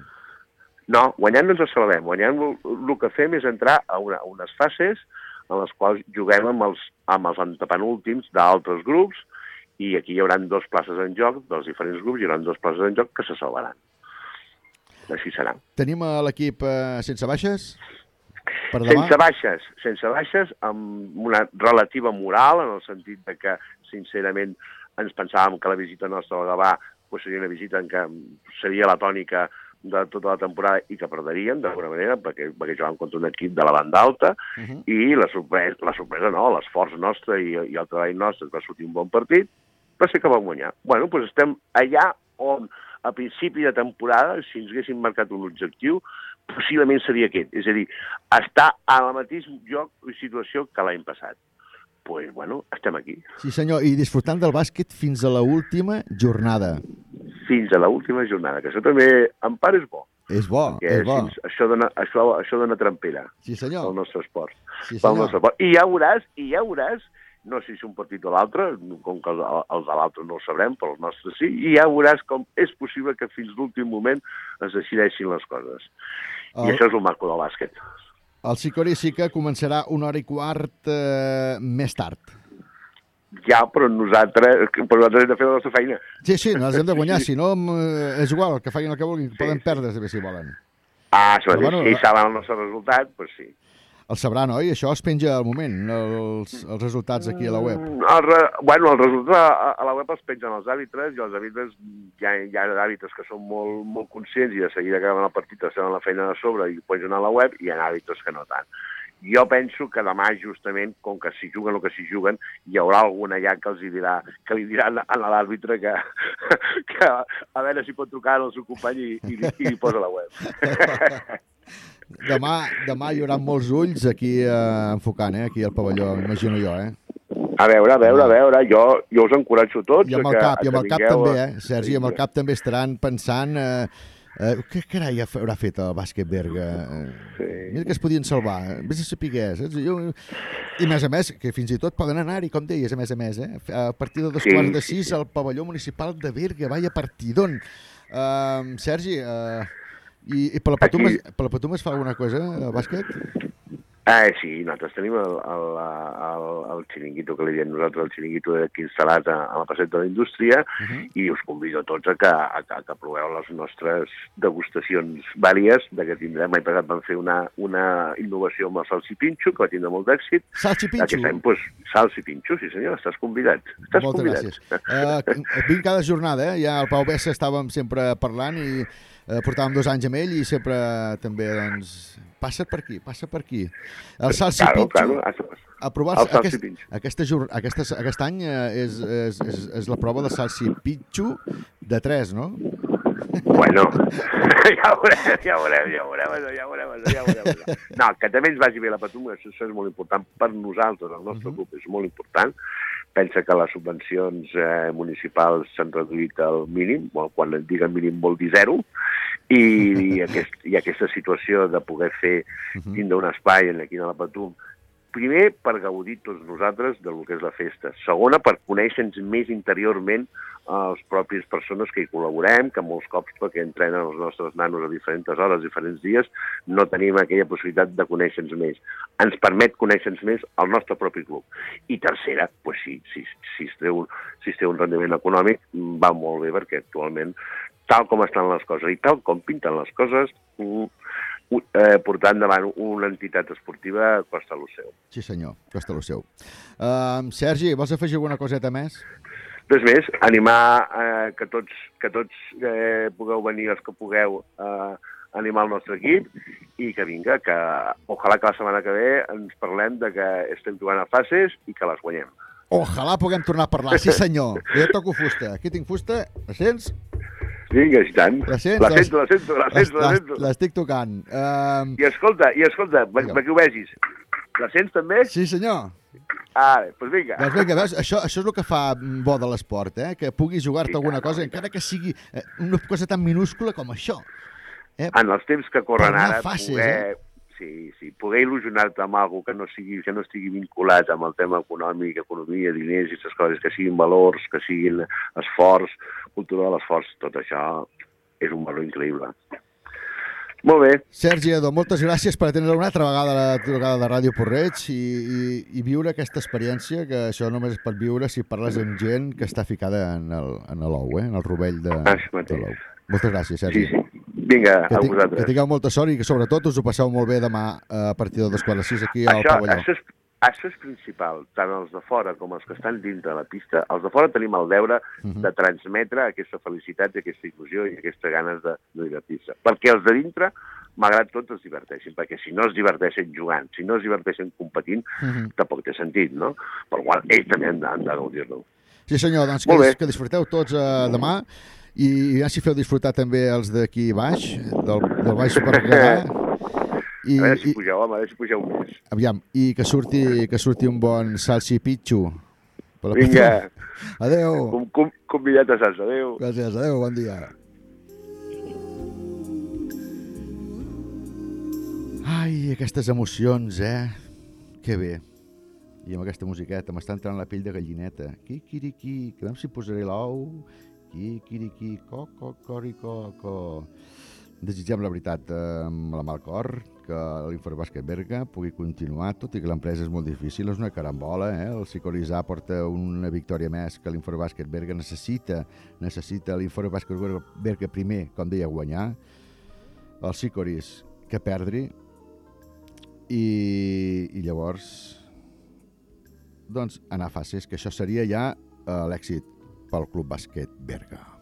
No, guanyant no ens salvem. Guanyant el, el que fem és entrar a, una, a unes fases en les quals juguem amb els, amb els antepenúltims d'altres grups i aquí hi haurà dos places en joc, dels diferents grups, hi haurà dos places en joc que se salvaran. Així serà. Tenim l'equip eh, sense baixes? Per demà? Sense baixes, sense baixes, amb una relativa moral, en el sentit de que, sincerament, ens pensàvem que la visita nostra al Gavà pues, seria una visita en què seria la tònica de tota la temporada i que perderíem, d'alguna manera, perquè, perquè jugàvem contra un equip de la banda alta, Uh -huh. i la sorpresa, la sorpresa no, l'esforç nostre i, i el treball nostre va sortir un bon partit, va ser que vam guanyar. Bueno, doncs estem allà on a principi de temporada, si ens haguéssim marcat un objectiu, possiblement seria aquest. És a dir, estar a la mateix lloc i situació que l'any passat. Doncs, pues, bueno, estem aquí. Sí, senyor, i disfrutant del bàsquet fins a la última jornada. Fins a l'última jornada, que això també, en part, és bo. És bo, Perquè és bo. fins- això, dona, això, això dona trampera Sí, senyor. al nostre esport. Sí, pel senyor. nostre esport. I ja veuràs, i ja veuràs, no sé si un partit o l'altre, com que els, de l'altre no ho sabrem, però els nostres sí, i ja veuràs com és possible que fins l'últim moment es decideixin les coses. I El- això és el maco del bàsquet. El Sicori sí que començarà una hora i quart eh, més tard. Ja, però nosaltres, però nosaltres hem de fer la nostra feina. Sí, sí, no els hem de guanyar, si no mm, és igual, que facin el que vulguin, poden perdre també si volen. Ah, mateix. bueno, si ells saben el nostre resultat, doncs pues sí. El sabran, oi? Això es penja al moment, els, els resultats aquí a la web. Mm, El, re, bueno, el resultat a, a la web els pengen els àrbitres i els àrbitres, hi ha, hi ha àrbitres que són molt, molt conscients i de seguida acaben el partit es la feina de sobre i ho pengen a la web i hi ha àrbitres que no tant. Jo penso que demà, justament, com que si juguen o que si juguen, hi haurà algun allà que els hi dirà, que li diran a l'àrbitre que, que a veure si pot trucar al seu company i, i, i li posa la web. Demà, demà hi haurà molts ulls aquí eh, enfocant, eh, aquí al pavelló, imagino jo, eh? A veure, a veure, a veure, jo, jo us encoratjo tots. I amb el que- cap, i que amb el cap vingueu també, eh? Sergi, amb el cap també estaran pensant... Eh, eh, què carai haurà fet el bàsquet Berga? Sí. Mira que es podien salvar, vés a saber, saps? Jo... I a més a més, que fins i tot poden anar-hi, com deies, a més a més, eh? A partir de dos Sí, quarts de sis al pavelló municipal de Berga, vaya partidón. Uh, Sergi, uh, i, i per, la Patum, Aquí- es, per la Patum es fa alguna cosa, el bàsquet? Eh, sí, nosaltres tenim el, el, el, el xiringuito que li diem nosaltres, el xiringuito aquí instal·lat a, a la passeta de la indústria, uh -huh. i us convido a tots a que, a, a que proveu les nostres degustacions vàries, de que tindrem, l'any passat vam fer una, una innovació amb el salsi pinxo, que va tindre molt d'èxit. Salsi pinxo? Aquest any, doncs, salsi pinxo, sí senyor, estàs convidat. Estàs Moltes convidat. gràcies. Uh, vinc cada jornada, eh? Ja el Pau Bessa estàvem sempre parlant i uh, portàvem dos anys amb ell i sempre també, doncs, passa per aquí, passa per aquí. El salsi Claro, pinxo, claro, a provar aquest, aquesta, aquesta, aquest any eh, és, és, és, és la prova de salsi pinxo de 3, no? Bueno, ja veurem, ja veurem, ja veurem, això, ja veurem, això, ja veurem. això. No, que també ens vagi bé la Patum, això, això és molt important per nosaltres, el nostre grup és molt important. Pensa que les subvencions eh, municipals s'han reduït al mínim, bueno, quan et diguen mínim vol dir zero, i, i, aquest, i aquesta situació de poder fer, tindre un espai en aquí a la Patum primer, per gaudir tots nosaltres del que és la festa. Segona, per conèixer-nos més interiorment els propis persones que hi col·laborem, que molts cops, perquè entrenen els nostres nanos a diferents hores, diferents dies, no tenim aquella possibilitat de conèixer-nos més. Ens permet conèixer-nos més el nostre propi club. I tercera, pues sí, si, si, es treu, si es té un rendiment econòmic, va molt bé, perquè actualment, tal com estan les coses i tal com pinten les coses, mm, eh, portar endavant una entitat esportiva costa el seu. Sí, senyor, costa el seu. Uh, Sergi, vols afegir alguna coseta més? Res més, animar eh, que tots, que tots eh, pugueu venir els que pugueu eh, animar el nostre equip i que vinga, que ojalà que la setmana que ve ens parlem de que estem jugant a fases i que les guanyem. Ojalà puguem tornar a parlar, sí senyor. Jo toco fusta. Aquí tinc fusta, la sents? Vinga, i tant. La sents? La sento, la sento, la sento, la sento. L'estic tocant. Um... I escolta, i escolta, per- perquè ho vegis, la sents també? Sí, senyor. Ah, doncs pues vinga. Doncs vinga, veus, això, això és el que fa bo de l'esport, eh? que puguis jugar-te alguna cosa, encara que sigui eh, una cosa tan minúscula com això. Eh? En els temps que corren ara, fases, poder, sí, sí, poder il·lusionar-te amb alguna que no, sigui, que no estigui vinculat amb el tema econòmic, economia, diners i aquestes coses, que siguin valors, que siguin esforç, cultura de l'esforç, tot això és un valor increïble. Molt bé. Sergi Edo, moltes gràcies per atendre una altra vegada la trucada de Ràdio Porreig i, i, i viure aquesta experiència, que això només es pot viure si parles amb gent que està ficada en el- en l'ou, eh? en el rovell de, de l'ou. Moltes gràcies, Sergi. Sí, sí. Vinga, que, a vosaltres. que tingueu molta sort i que sobretot us ho passeu molt bé demà eh, a partir de dos quarts de sis aquí al Això, pavelló. això, és, això és principal, tant els de fora com els que estan dintre la pista. Els de fora tenim el deure Mhm. de transmetre aquesta felicitat, i aquesta il·lusió i aquestes ganes de, de divertir-se. Perquè els de dintre, malgrat tot, es diverteixin, perquè si no es diverteixen jugant, si no es diverteixen competint, Mhm. tampoc té sentit, no? Per qual ells també han de, han de gaudir-lo. Sí senyor, doncs que, que disfruteu tots eh, demà i ja si feu disfrutar també els d'aquí baix, del, del Baix Berguedà. I, a veure si pugeu, home, a veure si pugeu més. aviam, i que surti, que surti un bon salsipitxo. per Vinga. Adéu. Com, com, convidat a Sants, adéu. Gràcies, adéu, bon dia. Ai, aquestes emocions, eh? Que bé. I amb aquesta musiqueta m'està entrant la pell de gallineta. Quiquiriqui, que veure si posaré l'ou. Corico, co. Desitgem la veritat eh, amb la mà al cor que l'Inforbàsquet Berga pugui continuar, tot i que l'empresa és molt difícil, és una carambola, eh? el Sicorizà porta una victòria més que l'Inforbàsquet Berga necessita, necessita l'Inforbàsquet Berga primer, com deia, guanyar, el Sicoris que perdri, i, i llavors doncs anar fases, que això seria ja eh, l'èxit pel Club Bàsquet Berga.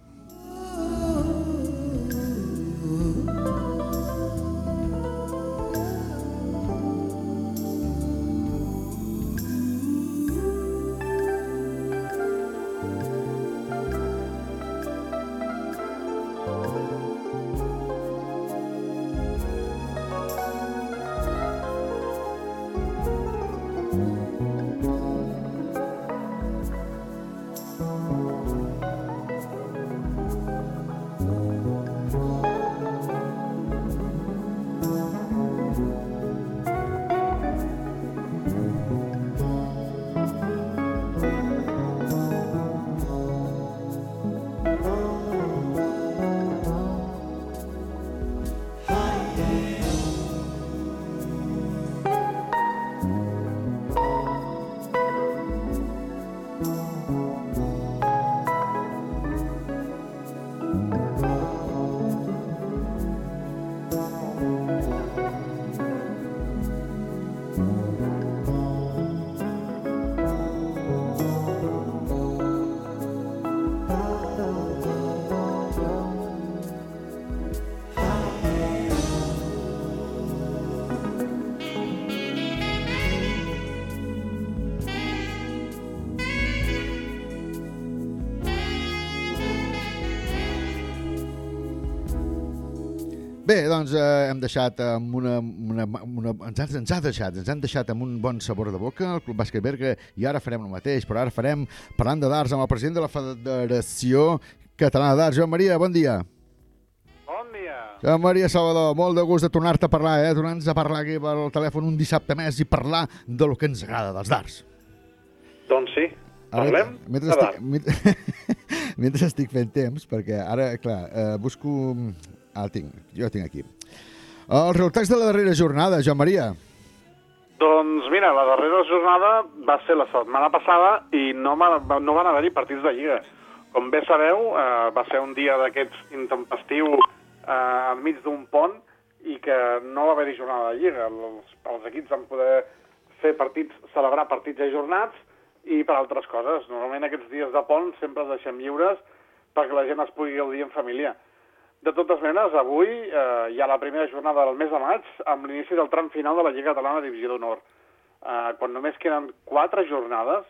Bé, doncs eh, hem deixat amb una... una, una ens, ha, ens ha deixat, ens han deixat amb un bon sabor de boca el Club Bàsquet Berga i ara farem el mateix, però ara farem parlant de darts amb el president de la Federació Catalana de Darts, Joan Maria, bon dia. Bon dia. Joan Maria Salvador, molt de gust de tornar-te a parlar, eh? Tornar-nos a parlar aquí pel telèfon un dissabte més i parlar de lo que ens agrada, dels darts. Doncs sí, parlem mentre, de estic, darts. mentre, mentre estic fent temps, perquè ara, clar, eh, busco... Ah, el tinc, jo el tinc aquí. Els resultats de la darrera jornada, Joan Maria. Doncs mira, la darrera jornada va ser la setmana passada i no, no van haver-hi partits de Lliga. Com bé sabeu, eh, va ser un dia d'aquests intempestiu eh, enmig d'un pont i que no va haver-hi jornada de Lliga. Els, els equips van poder fer partits, celebrar partits ajornats i per altres coses. Normalment aquests dies de pont sempre els deixem lliures perquè la gent es pugui gaudir en família. De totes maneres, avui eh, hi ha la primera jornada del mes de maig amb l'inici del tram final de la Lliga Catalana Divisió d'Honor. Eh, quan només queden quatre jornades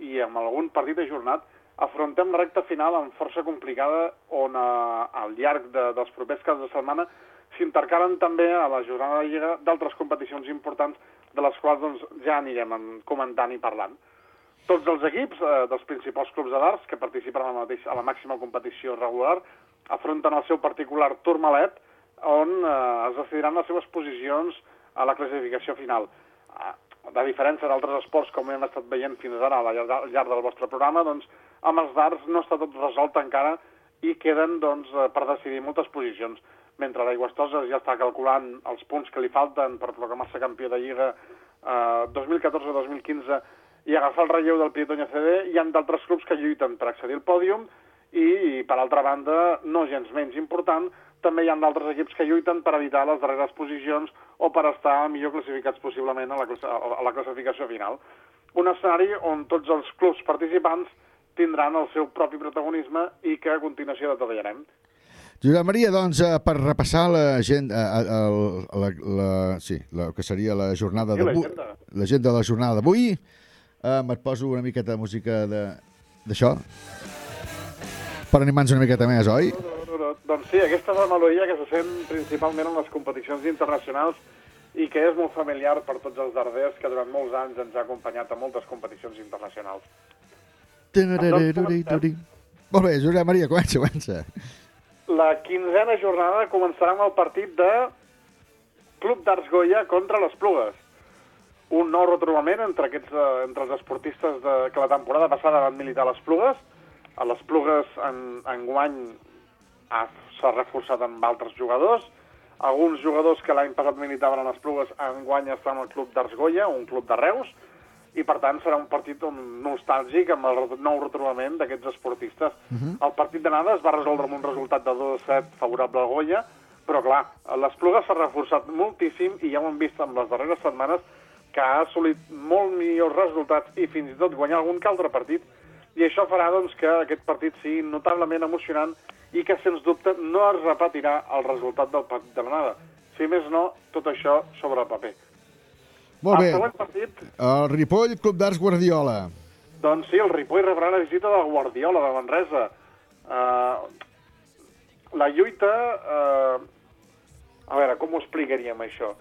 i amb algun partit ajornat, afrontem la recta final amb força complicada on eh, al llarg de, dels propers caps de setmana s'intercalen també a la jornada de Lliga d'altres competicions importants de les quals doncs, ja anirem en, comentant i parlant. Tots els equips eh, dels principals clubs de darts que participen a la, mateix, a la màxima competició regular afronten el seu particular turmalet on eh, es decidiran les seves posicions a la classificació final. Eh, de diferència d'altres esports, com hem estat veient fins ara al llarg, del vostre programa, doncs amb els darts no està tot resolt encara i queden doncs, eh, per decidir moltes posicions. Mentre l'Aigüestoses ja està calculant els punts que li falten per proclamar-se campió de Lliga eh, 2014-2015 i agafar el relleu del Pietoña CD, hi ha d'altres clubs que lluiten per accedir al pòdium i, per altra banda, no gens menys important, també hi ha d'altres equips que lluiten per evitar les darreres posicions o per estar millor classificats possiblement a la, a la classificació final. Un escenari on tots els clubs participants tindran el seu propi protagonisme i que a continuació detallarem. Josep Maria, doncs, eh, per repassar l'agenda, eh, el, la, la, sí, la, que seria la jornada Sí, d'avui, l'agenda. l'agenda de la jornada d'avui, eh, et poso una miqueta de música de- d'això, per animar-nos una miqueta més, oi? Doncs sí, aquesta és la melodia que se sent principalment en les competicions internacionals i que és molt familiar per tots els darders que durant molts anys ens ha acompanyat a moltes competicions internacionals. Molt bé, Josep Maria, comença, comença. La quinzena jornada començarà amb el partit de Club d'Arts Goya contra les Plugues. Un nou retrobament entre, aquests, eh, entre els esportistes de, que la temporada passada van militar a les Plugues. A les Plugues en, enguany ha- s'ha reforçat amb altres jugadors. Alguns jugadors que l'any passat militaven a les Plugues enguany estan al Club d'Arts Goya, un club de Reus, i per tant serà un partit nostàlgic amb el nou retrobament d'aquests esportistes. El partit d'anada es va resoldre amb un resultat de 2-7 favorable al Goya, però clar, l'Espluga s'ha reforçat moltíssim i ja ho hem vist en les darreres setmanes que ha assolit molt millors resultats i fins i tot guanyar algun que altre partit i això farà doncs, que aquest partit sigui notablement emocionant i que sens dubte no es repetirà el resultat del partit de l'anada. Si més no, tot això sobre el paper. Molt el bé. següent partit El Ripoll, Club d'Arts Guardiola. doncs sí, el Ripoll rebrà la visita del Guardiola de Manresa. Uh, la lluita... Uh, a veure, com ho explicaríem, això?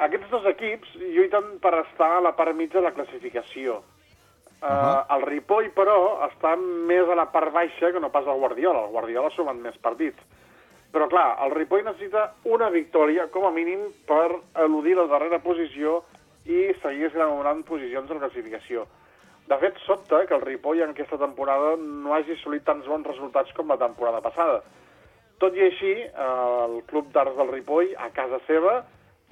Aquests dos equips lluiten per estar a la part mitja de la classificació. Uh, El Ripoll, però, està més a la part baixa que no pas el Guardiola. El Guardiola sumen més partits. Però, clar, el Ripoll necessita una victòria, com a mínim, per eludir la darrera posició i seguir esgranonant posicions de la classificació. De fet, sobta que el Ripoll en aquesta temporada no hagi assolit tants bons resultats com la temporada passada. Tot i així, eh, el Club d'Arts del Ripoll, a casa seva,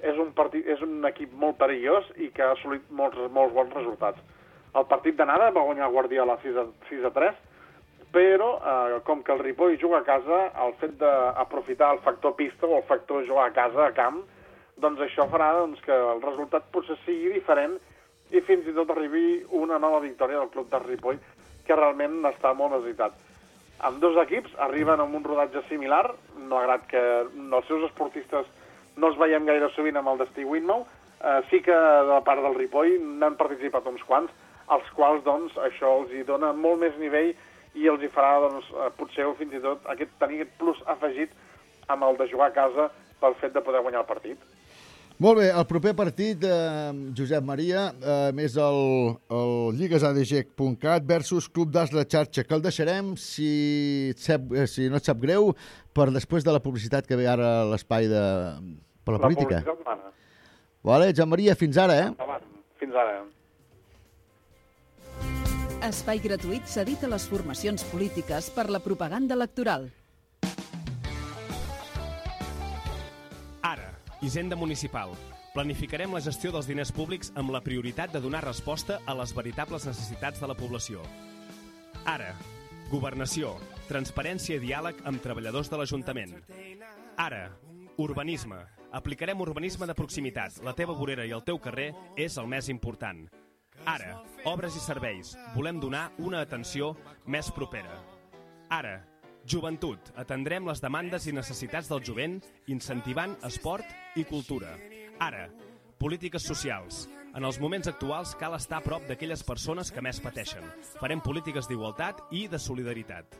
és un, partit, és un equip molt perillós i que ha assolit molts, molts bons resultats. El partit d'anada va guanyar Guardiola 6 a, 6 a 3, però eh, com que el Ripoll juga a casa, el fet d'aprofitar el factor pista o el factor jugar a casa, a camp, doncs això farà doncs, que el resultat potser sigui diferent i fins i tot arribi una nova victòria del club de Ripoll, que realment està molt necessitat. Amb dos equips arriben amb un rodatge similar, malgrat que els seus esportistes no els veiem gaire sovint amb el destí Winmau, eh, sí que de la part del Ripoll n'han participat uns quants, els quals doncs, això els hi dona molt més nivell i els hi farà doncs, eh, potser o fins i tot aquest, tenir aquest plus afegit amb el de jugar a casa pel fet de poder guanyar el partit. Molt bé, el proper partit, eh, Josep Maria, eh, més el, el lligasadg.cat versus Club d'As La Xarxa, que el deixarem, si, et sap, eh, si no et sap greu, per després de la publicitat que ve ara a l'espai de... per la, política. publicitat mana. Vale, Josep Maria, fins ara, eh? Endavant. Fins ara. Espai gratuït cedit a les formacions polítiques per la propaganda electoral. Ara, Hisenda Municipal. Planificarem la gestió dels diners públics amb la prioritat de donar resposta a les veritables necessitats de la població. Ara, Governació. Transparència i diàleg amb treballadors de l'Ajuntament. Ara, Urbanisme. Aplicarem urbanisme de proximitat. La teva vorera i el teu carrer és el més important. Ara, obres i serveis. Volem donar una atenció més propera. Ara, joventut. Atendrem les demandes i necessitats del jovent incentivant esport i cultura. Ara, polítiques socials. En els moments actuals cal estar a prop d'aquelles persones que més pateixen. Farem polítiques d'igualtat i de solidaritat.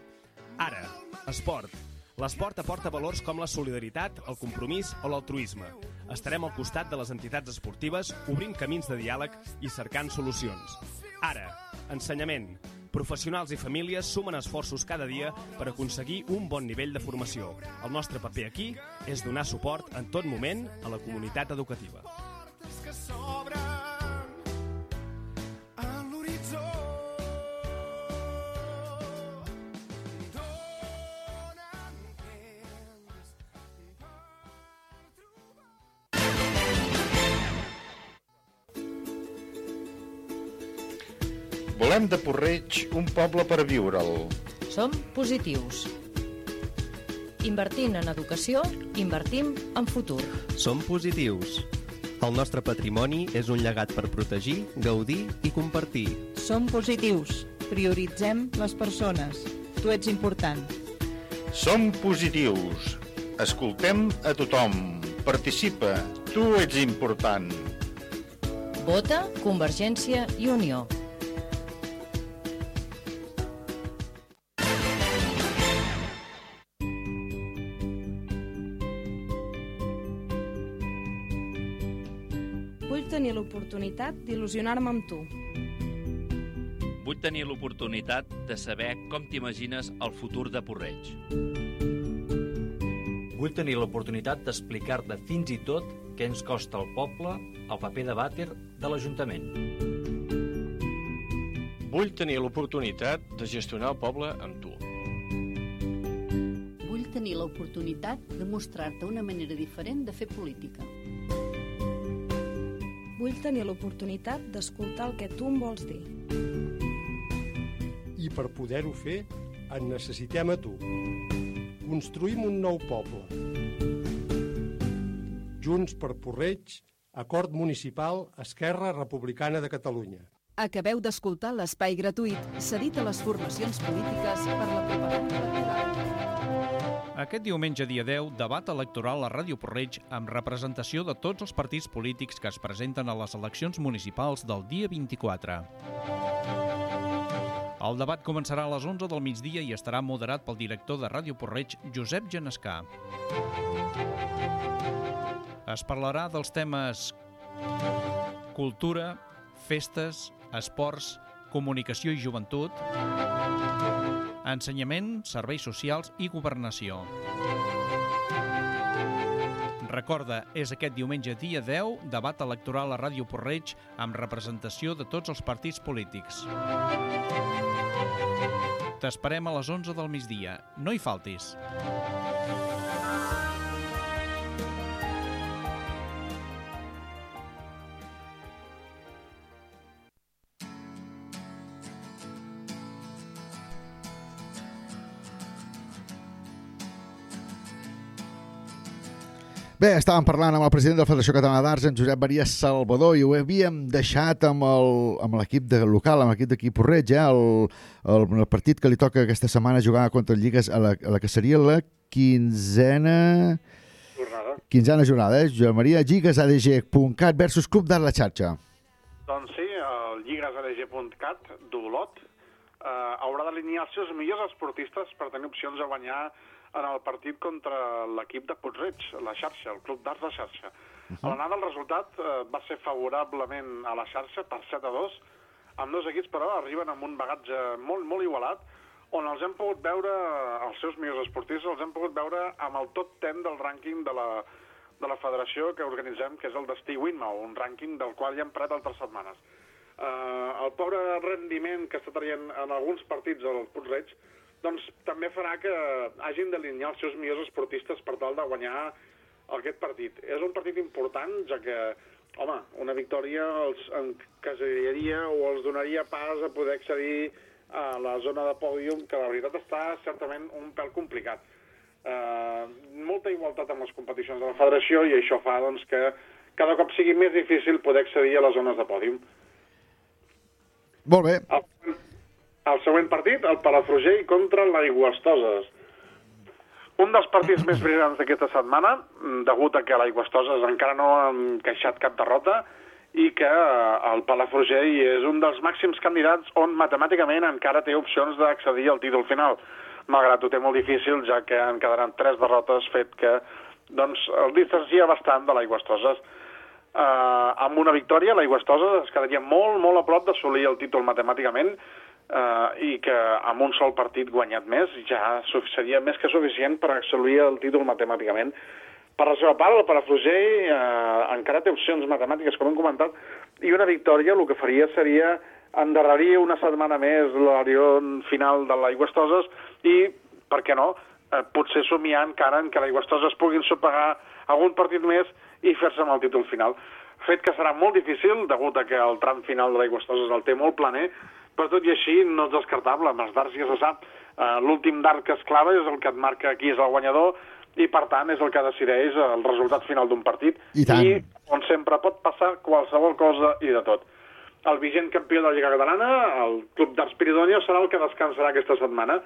Ara, esport. L'esport aporta valors com la solidaritat, el compromís o l'altruisme. Estarem al costat de les entitats esportives, obrint camins de diàleg i cercant solucions. Ara, ensenyament. Professionals i famílies sumen esforços cada dia per aconseguir un bon nivell de formació. El nostre paper aquí és donar suport en tot moment a la comunitat educativa. que Volem de Porreig un poble per viure'l. Som positius. Invertint en educació, invertim en futur. Som positius. El nostre patrimoni és un llegat per protegir, gaudir i compartir. Som positius. Prioritzem les persones. Tu ets important. Som positius. Escoltem a tothom. Participa. Tu ets important. Vota Convergència i Unió. L'oportunitat d'il·lusionar-me amb tu. Vull tenir l'oportunitat de saber com t'imagines el futur de Porreig. Vull tenir l'oportunitat d'explicar-te fins i tot què ens costa al poble el paper de vàter de l'Ajuntament. Vull tenir l'oportunitat de gestionar el poble amb tu. Vull tenir l'oportunitat de mostrar-te una manera diferent de fer política. Vull tenir l'oportunitat d'escoltar el que tu em vols dir. I per poder-ho fer, et necessitem a tu. Construïm un nou poble. Junts per Porreig, Acord Municipal, Esquerra Republicana de Catalunya. Acabeu d'escoltar l'espai gratuït cedit a les formacions polítiques per la propaganda electoral. Aquest diumenge dia 10, debat electoral a Ràdio Porreig amb representació de tots els partits polítics que es presenten a les eleccions municipals del dia 24. El debat començarà a les 11 del migdia i estarà moderat pel director de Ràdio Porreig, Josep Genescà. Es parlarà dels temes cultura, festes, esports, comunicació i joventut, ensenyament, serveis socials i governació. Recorda, és aquest diumenge dia 10, debat electoral a Ràdio Porreig amb representació de tots els partits polítics. T'esperem a les 11 del migdia. No hi faltis. Bé, estàvem parlant amb el president de la Federació Catalana d'Arts, en Josep Maria Salvador, i ho havíem deixat amb l'equip de local, amb l'equip d'aquí Porreig, eh? el, el, el partit que li toca aquesta setmana jugar contra el Lligues a la, a la que seria la quinzena... Jornada. Quinzena jornada, eh? Josep Maria, lligasadg.cat versus Club d'Art La Xarxa. Doncs sí, el lligasadg.cat, d'Olot, eh, haurà d'alinear els seus millors esportistes per tenir opcions de guanyar en el partit contra l'equip de Puigreig, la xarxa, el Club d'Arts de xarxa. A l'anada el resultat eh, va ser favorablement a la xarxa per 7 a 2, amb dos equips, però, arriben amb un bagatge molt, molt igualat, on els hem pogut veure, els seus millors esportistes, els hem pogut veure amb el top 10 del rànquing de la, de la federació que organitzem, que és el Destí Winmau, un rànquing del qual ja hem parat altres setmanes. Uh, el pobre rendiment que està traient en alguns partits al Puig doncs també farà que hagin d'alinear els seus millors esportistes per tal de guanyar aquest partit. És un partit important, ja que, home, una victòria els encasillaria o els donaria pas a poder accedir a la zona de pòdium, que la veritat està certament un pèl complicat. Uh, molta igualtat amb les competicions de la federació i això fa doncs, que cada cop sigui més difícil poder accedir a les zones de pòdium. Molt bé. El, el següent partit, el Palafrugell contra l'Aiguastoses. Un dels partits més brillants d'aquesta setmana, degut a que l'Aiguastoses encara no ha encaixat cap derrota i que eh, el Palafrugell és un dels màxims candidats on matemàticament encara té opcions d'accedir al títol final, malgrat ho té molt difícil, ja que en quedaran tres derrotes, fet que doncs, el distancia bastant de l'Aiguastoses. Uh, amb una victòria, l'Aiguastoses es quedaria molt, molt a prop d'assolir el títol matemàticament uh, i que amb un sol partit guanyat més ja seria més que suficient per assolir el títol matemàticament. Per la seva part, el Palafrugell eh, encara té opcions matemàtiques, com hem comentat, i una victòria el que faria seria endarrerir una setmana més l'Arion final de l'Aigüestoses i, per què no, eh, potser somiar encara en que l'Aigüestoses puguin sopegar algun partit més i fer-se amb el títol final. Fet que serà molt difícil, degut a que el tram final de l'Aigüestoses el té molt planer, però tot i així no és descartable, amb els darts ja se sap. Eh, L'últim dart que es clava és el que et marca qui és el guanyador i, per tant, és el que decideix el resultat final d'un partit. I tant. I on sempre pot passar qualsevol cosa i de tot. El vigent campió de la Lliga Catalana, el Club d'Arts Piridònia, serà el que descansarà aquesta setmana.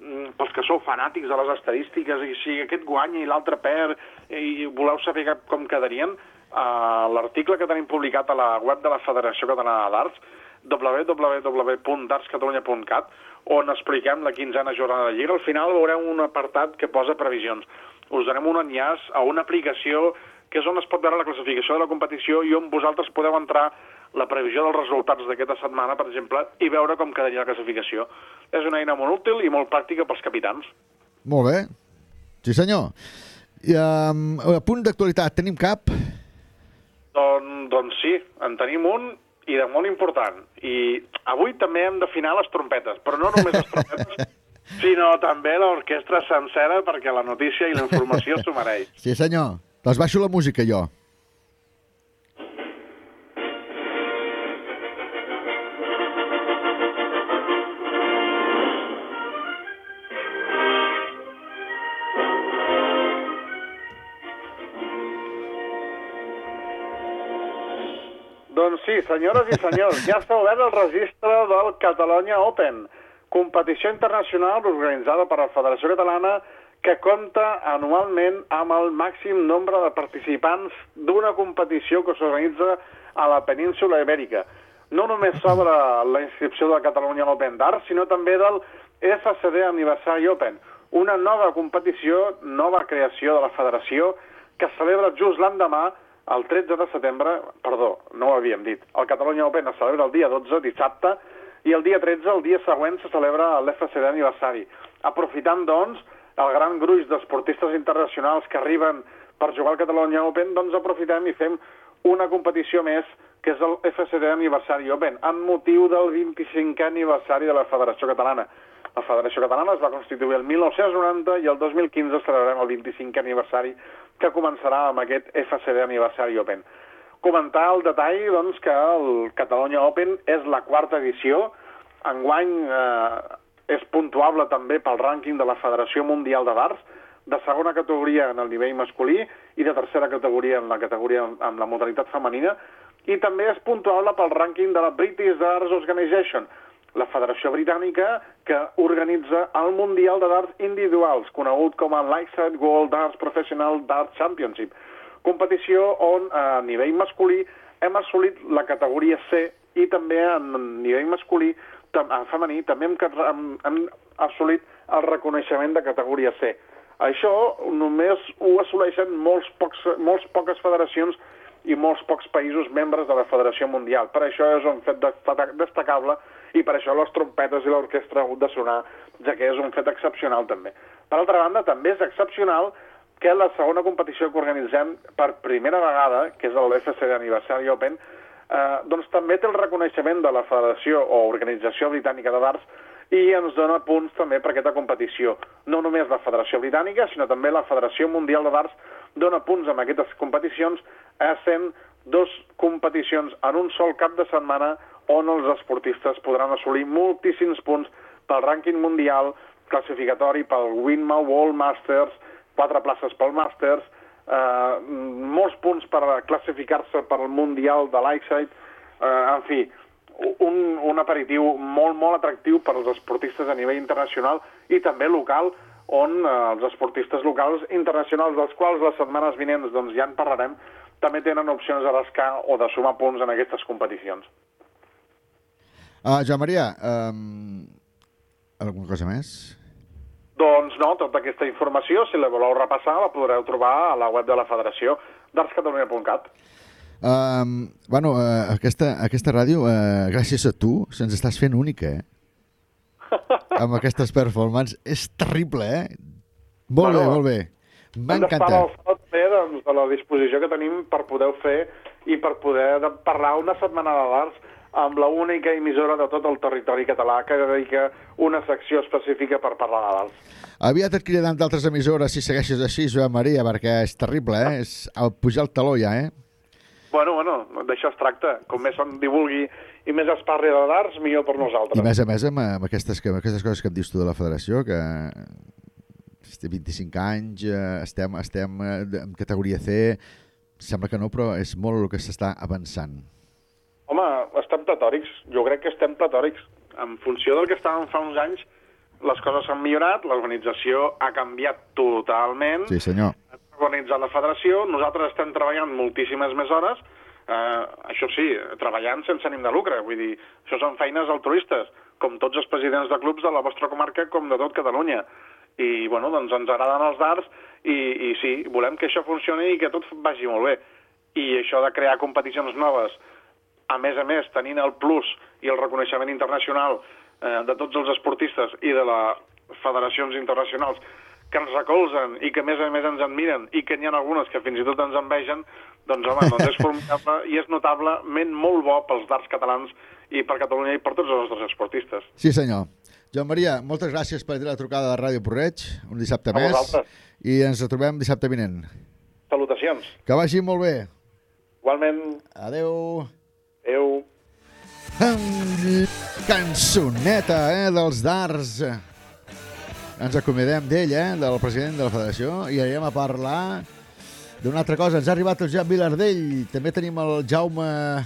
Mm, Pels que sou fanàtics de les estadístiques, i si aquest guanya i l'altre perd, i voleu saber com quedarien, uh, l'article que tenim publicat a la web de la Federació Catalana d'Arts, www.dartscatalunya.cat, on expliquem la quinzena jornada de Lliga. Al final veureu un apartat que posa previsions. Us donem un enllaç a una aplicació que és on es pot veure la classificació de la competició i on vosaltres podeu entrar la previsió dels resultats d'aquesta setmana, per exemple, i veure com quedaria la classificació. És una eina molt útil i molt pràctica pels capitans. Molt bé. Sí, senyor. I, um, a punt d'actualitat, tenim cap? Doncs, doncs sí, en tenim un i de molt important. I avui també hem d'afinar les trompetes, però no només les trompetes, sinó també l'orquestra sencera perquè la notícia i la informació s'ho mereix. Sí, senyor. Doncs baixo la música, jo. Sí, senyores i senyors, ja està obert el registre del Catalonia Open, competició internacional organitzada per la Federació Catalana que compta anualment amb el màxim nombre de participants d'una competició que s'organitza a la península Ibèrica. No només s'obre la inscripció del Catalunya Open d'Art, sinó també del FCD Anniversary Open, una nova competició, nova creació de la federació, que celebra just l'endemà, el 13 de setembre, perdó, no ho havíem dit, el Catalunya Open es celebra el dia 12, dissabte, i el dia 13, el dia següent, se celebra l'FCD Anniversari. Aprofitant, doncs, el gran gruix d'esportistes internacionals que arriben per jugar al Catalunya Open, doncs aprofitem i fem una competició més, que és el FCD Anniversari Open, amb motiu del 25è aniversari de la Federació Catalana. La Federació Catalana es va constituir el 1990 i el 2015 celebrarem el 25è aniversari que començarà amb aquest FCD Aniversari Open. Comentar el detall doncs, que el Catalunya Open és la quarta edició. Enguany eh, és puntuable també pel rànquing de la Federació Mundial de Darts, de segona categoria en el nivell masculí i de tercera categoria en la categoria amb la modalitat femenina, i també és puntuable pel rànquing de la British Darts Organization, la federació britànica que organitza el Mundial de Darts Individuals, conegut com a Lightside World Darts Professional Darts Championship, competició on a nivell masculí hem assolit la categoria C i també a nivell masculí, en femení, també hem, hem, hem assolit el reconeixement de categoria C. Això només ho assoleixen molts, pocs, molts poques federacions i molts pocs països membres de la Federació Mundial. Per això és un fet desta- destacable i per això les trompetes i l'orquestra ha hagut de sonar, ja que és un fet excepcional també. Per altra banda, també és excepcional que la segona competició que organitzem per primera vegada, que és el FC Anniversary Open, eh, doncs també té el reconeixement de la Federació o Organització Britànica de Darts i ens dona punts també per aquesta competició. No només la Federació Britànica, sinó també la Federació Mundial de Darts dona punts en aquestes competicions, essent dos competicions en un sol cap de setmana on els esportistes podran assolir moltíssims punts pel rànquing mundial, classificatori pel Winmau World Masters, quatre places pel Masters, eh, molts punts per classificar-se per al Mundial de l'Aixide, eh, en fi, un, un aperitiu molt, molt atractiu per als esportistes a nivell internacional i també local, on eh, els esportistes locals internacionals, dels quals les setmanes vinents doncs, ja en parlarem, també tenen opcions de rascar o de sumar punts en aquestes competicions. Uh, Joan Maria, um, alguna cosa més? Doncs no, tota aquesta informació, si la voleu repassar, la podreu trobar a la web de la Federació d'artscatalunya.cat. Um, bueno, uh, aquesta, aquesta ràdio, uh, gràcies a tu, se'ns estàs fent única, eh? Amb aquestes performances. És terrible, eh? Molt Bueno, bé, molt bé. M'ha Hem doncs, de la disposició que tenim per poder fer i per poder de parlar una setmana de l'Arts amb la única emissora de tot el territori català que dedica una secció específica per parlar de l'Arts. Aviat et cridaran d'altres emissores si segueixes així, Joan Maria, perquè és terrible, eh? És el pujar el taló ja, eh? Bueno, bueno, d'això es tracta. Com més se'n divulgui i més es parli de l'Arts, millor per nosaltres. I a més a més amb, amb, aquestes, que- amb aquestes coses que et dius tu de la federació, que té 25 anys, eh, estem, estem eh, en categoria C, sembla que no, però és molt el que s'està avançant. Home, platòrics. Jo crec que estem platòrics. En funció del que estàvem fa uns anys, les coses s'han millorat, l'organització ha canviat totalment, Sí, senyor. s'ha organitzat la federació, nosaltres estem treballant moltíssimes més hores, eh, això sí, treballant sense ànim de lucre, vull dir, això són feines altruistes, com tots els presidents de clubs de la vostra comarca, com de tot Catalunya. I, bueno, doncs ens agraden els darts i, i sí, volem que això funcioni i que tot vagi molt bé. I això de crear competicions noves, a més a més, tenint el plus i el reconeixement internacional eh, de tots els esportistes i de les federacions internacionals que ens recolzen i que a més a més ens admiren i que n'hi ha algunes que fins i tot ens envegen, doncs home, doncs és formidable i és notablement molt bo pels darts catalans i per Catalunya i per tots els nostres esportistes. Sí, senyor. Joan Maria, moltes gràcies per la trucada de Ràdio Porreig, un dissabte A més, vosaltres. i ens trobem dissabte vinent. Salutacions. Que vagi molt bé. Igualment. Adeu. Adeu. Cançoneta, eh, dels darts. Ens acomiadem d'ell, eh, del president de la federació, i anem a parlar d'una altra cosa. Ens ha arribat el Jaume Vilardell, també tenim el Jaume...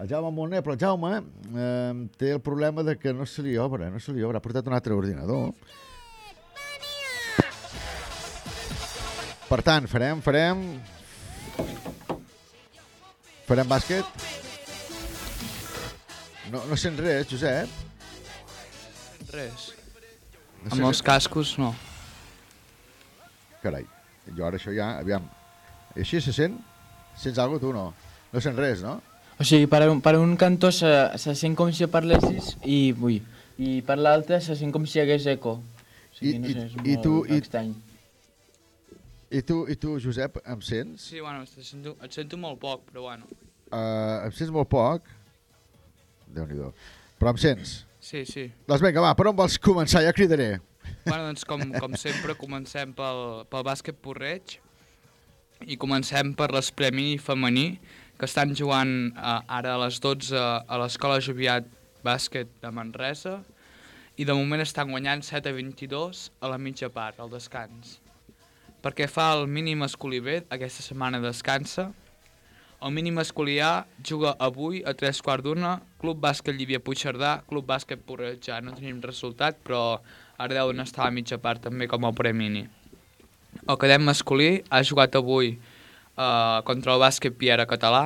El Jaume Moner, però el Jaume eh, té el problema de que no se li obre, no se li obre. Ha portat un altre ordinador. Per tant, farem, farem... Farem bàsquet. No, no sent res, Josep. Res. No Amb sé els què- cascos, no. Carai, jo ara això ja, aviam. I així se sent? Sents alguna tu, no? No sent res, no? O sigui, per un, per un cantó se, se sent com si parlessis i, ui, i per l'altre se sent com si hi hagués eco. O sigui, I- no i- sé, és i molt tu- i- estrany. I tu, i tu Josep, em sents? Sí, bueno, et sento, et sento molt poc, però bueno. Uh, em sents molt poc? Déu nhi Però em sents? Sí, sí. Doncs vinga, va, per on vols començar? Ja cridaré. Bueno, doncs com, com sempre comencem pel, pel bàsquet porreig i comencem per l'espremi femení que estan jugant eh, ara a les 12 a l'escola Joviat Bàsquet de Manresa i de moment estan guanyant 7 a 22 a la mitja part, al descans. Perquè fa el mini masculí B, aquesta setmana descansa. El mini masculí A juga avui a 3 quarts d'una, Club Bàsquet Llívia Puigcerdà, Club Bàsquet Porreig ja no tenim resultat, però ara deuen estar a mitja part també com a premini. El cadet masculí ha jugat avui eh, contra el bàsquet Piera Català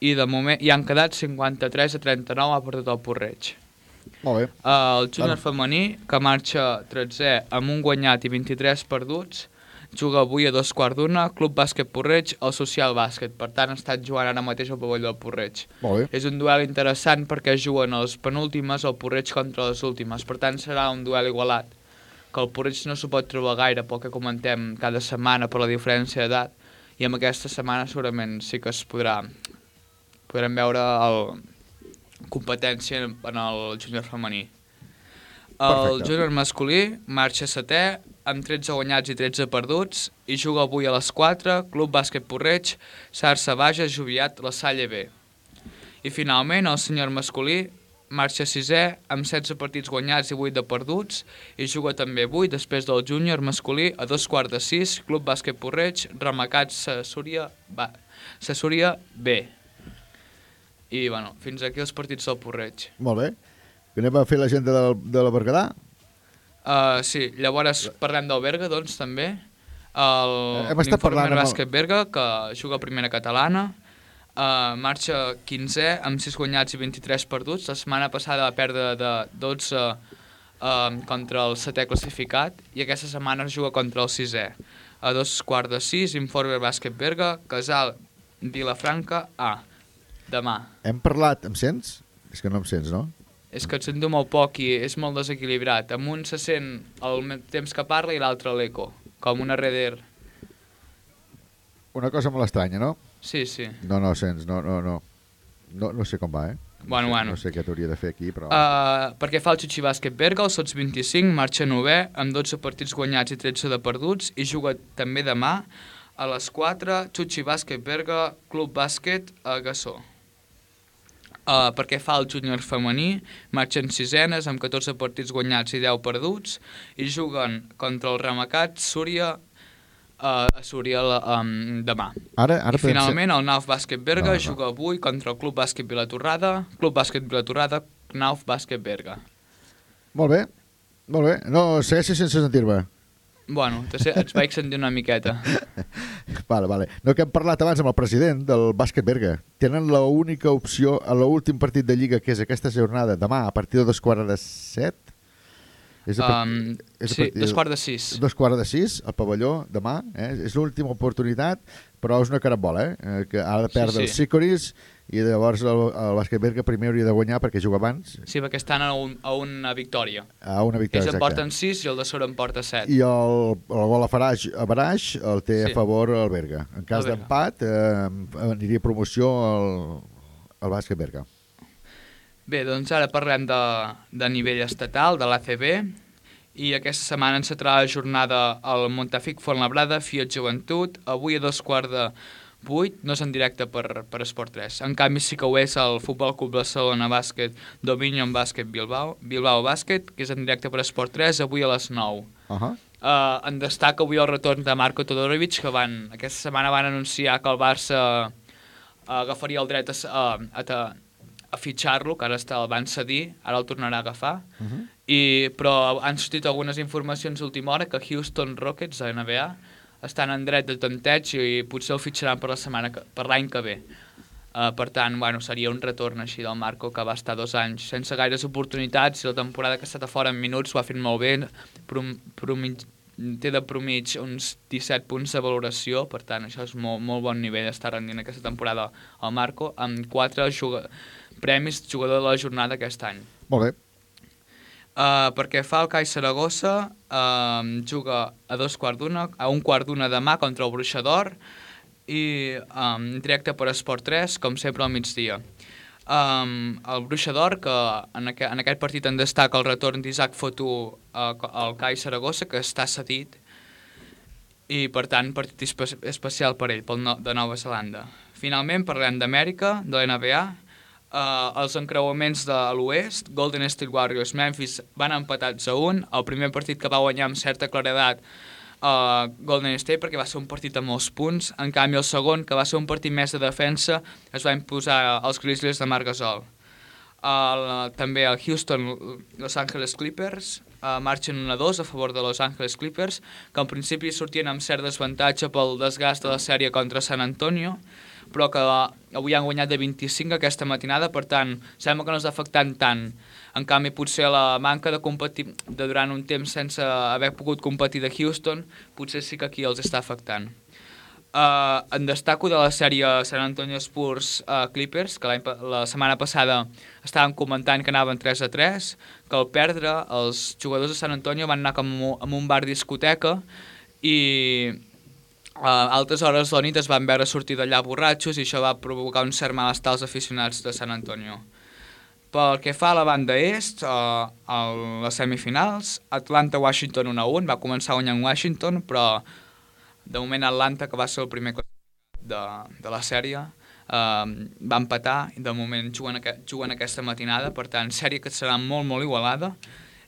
i de moment hi han quedat 53 a 39 a perdut el Porreig. Molt bé. Uh, el júnior femení, que marxa 13è amb un guanyat i 23 perduts, juga avui a dos quarts d'una, Club Bàsquet Porreig, el Social Bàsquet. Per tant, ha estat jugant ara mateix al pavelló del Porreig. Molt bé. És un duel interessant perquè juguen els penúltimes, el Porreig contra les últimes. Per tant, serà un duel igualat, que el Porreig no s'ho pot trobar gaire pel que comentem cada setmana per la diferència d'edat, i amb aquesta setmana segurament sí que es podrà podrem veure el, competència en en el júnior femení. El Perfecte. júnior masculí marxa setè amb 13 guanyats i 13 perduts i juga avui a les 4, Club Bàsquet Porreig, Sarsa Baja, Joviat, la Salle B. I finalment el senyor masculí marxa sisè amb 16 partits guanyats i 8 de perduts i juga també avui després del júnior masculí a dos quarts de 6, Club Bàsquet Porreig, Remacats Sassúria, ba, Sassúria B. I, bueno, fins aquí els partits del Porreig. Molt bé. Anem a fer l'agenda de la Berguedà? Uh, sí, llavors parlem del Berga, doncs, també. El Hem estat parlant el- Bàsquet Berga, que juga a primera catalana, uh, marxa 15è amb 6 guanyats i 23 perduts. La setmana passada va perdre de 12 uh, contra el setè classificat i aquesta setmana es juga contra el sisè. A dos quarts de sis, Informer Bàsquet Berga, Casal Vilafranca A. Demà. Hem parlat, em sents? És que no em sents, no? És que et sento molt poc i és molt desequilibrat. Amb un se sent el temps que parla i l'altre l'eco, com una reder. Una cosa molt estranya, no? Sí, sí. No, no, sents, no, no, no. No, no sé com va, eh? Bueno, no sé, bueno. No sé què t'hauria de fer aquí, però... Uh, perquè fa el Xuxi Bàsquet Berga, el Sots 25, marxa novè, amb 12 partits guanyats i 13 de perduts, i juga també demà a les 4, Xuxi Bàsquet Berga, Club Bàsquet a Gassó. Uh, perquè fa el júnior femení, marxen sisenes amb 14 partits guanyats i 10 perduts i juguen contra el Ramacat Súria uh, a Súria la, um, demà. Ara- ara I finalment el Nauf Bàsquet Berga No, no. juga avui contra el Club Bàsquet Vilatorrada, Club Bàsquet Vilatorrada, Nauf Bàsquet Berga. Molt bé, molt bé. No, segueixi sense sentir-me. Bueno, et vaig sentir una miqueta. Vale, vale. No, que hem parlat abans amb el president del bàsquet Berga. Tenen la única opció a l'últim partit de Lliga, que és aquesta jornada, demà, a partir de dos quarts de set. És part- Um, és sí, partir dos quarts de sis. Dos quarts de sis, al pavelló, demà. Eh? És l'última oportunitat, però és una carambola, eh? eh? Que ha de Sí, perdre sí. els Sicoris i llavors el, el bàsquet Berga primer hauria de guanyar perquè juga abans Sí, perquè estan a, un, a una victòria. a una victòria. Ells en porten 6 i el de sobre en porta 7. I el, el gol a Faraix, a Baraix el té Sí. a favor el Berga. En cas d'empat eh, aniria a promoció el, el bàsquet Berga. Bé, doncs ara parlem de, de nivell estatal, de l'ACB, i aquesta setmana encetarà la jornada al Montafic Fontlabrada, Fiat Joventut, avui a dos quarts de vuit, no és en directe per, per Esport 3. En canvi sí que ho és el Futbol Club Barcelona Bàsquet, Dominion Bàsquet Bilbao, Bilbao Bàsquet, que és en directe per Esport 3, avui a les 9. Uh -huh. Uh, en destaca avui el retorn de Marco Todorovic, que van, aquesta setmana van anunciar que el Barça uh, agafaria el dret a, s- a, a, a fitxar-lo, que ara està, el van cedir, ara el tornarà a agafar. Uh -huh. I, però han sortit algunes informacions d'última hora que Houston Rockets, de NBA, estan en dret de tanteig i potser el fitxaran per la setmana que, per l'any que ve. Uh, per tant, bueno, seria un retorn així del Marco que va estar dos anys sense gaires oportunitats i la temporada que ha estat a fora en minuts ho ha fet molt bé, prom, promig, té de promig uns 17 punts de valoració, per tant això és molt, molt bon nivell d'estar rendint aquesta temporada al Marco, amb 4 juga, premis jugador de la jornada aquest any. Molt bé. Uh, perquè fa el CAI Saragossa, uh, juga a dos quarts d'una, a un quart d'una demà contra el Bruixador i um, directe per Esport 3, com sempre al migdia. Um, el Bruixador, que en, aqu en aquest partit en destaca el retorn d'Isaac Fotú al CAI Saragossa, que està cedit, i per tant partit espe especial per ell, pel no de Nova Zelanda. Finalment parlem d'Amèrica, de l'NBA, uh, els encreuaments de l'oest, Golden State Warriors, Memphis van empatats a un, el primer partit que va guanyar amb certa claredat uh, Golden State perquè va ser un partit amb molts punts, en canvi el segon, que va ser un partit més de defensa, es va imposar als Grizzlies de Marc Gasol. El, també el Houston Los Angeles Clippers uh, marxen 1-2 a favor de Los Angeles Clippers, que en principi sortien amb cert desavantatge pel desgast de la sèrie contra San Antonio, però que avui han guanyat de 25 aquesta matinada, per tant, sembla que no està afectant tant. En canvi, potser la manca de competir de durant un temps sense haver pogut competir de Houston, potser sí que aquí els està afectant. Uh, en destaco de la sèrie San Antonio Spurs uh, Clippers, que la setmana passada estàvem comentant que anaven 3 a 3, que al perdre els jugadors de San Antonio van anar com a un bar discoteca i a altes hores la nit es van veure sortir d'allà borratxos i això va provocar un cert malestar als aficionats de San Antonio. Pel que fa a la banda est, uh, a les semifinals, Atlanta-Washington 1-1, va començar guanyant Washington, però de moment Atlanta, que va ser el primer de, de la sèrie, uh, va empatar i de moment juguen, aqu juguen aquesta matinada, per tant, sèrie que serà molt, molt igualada.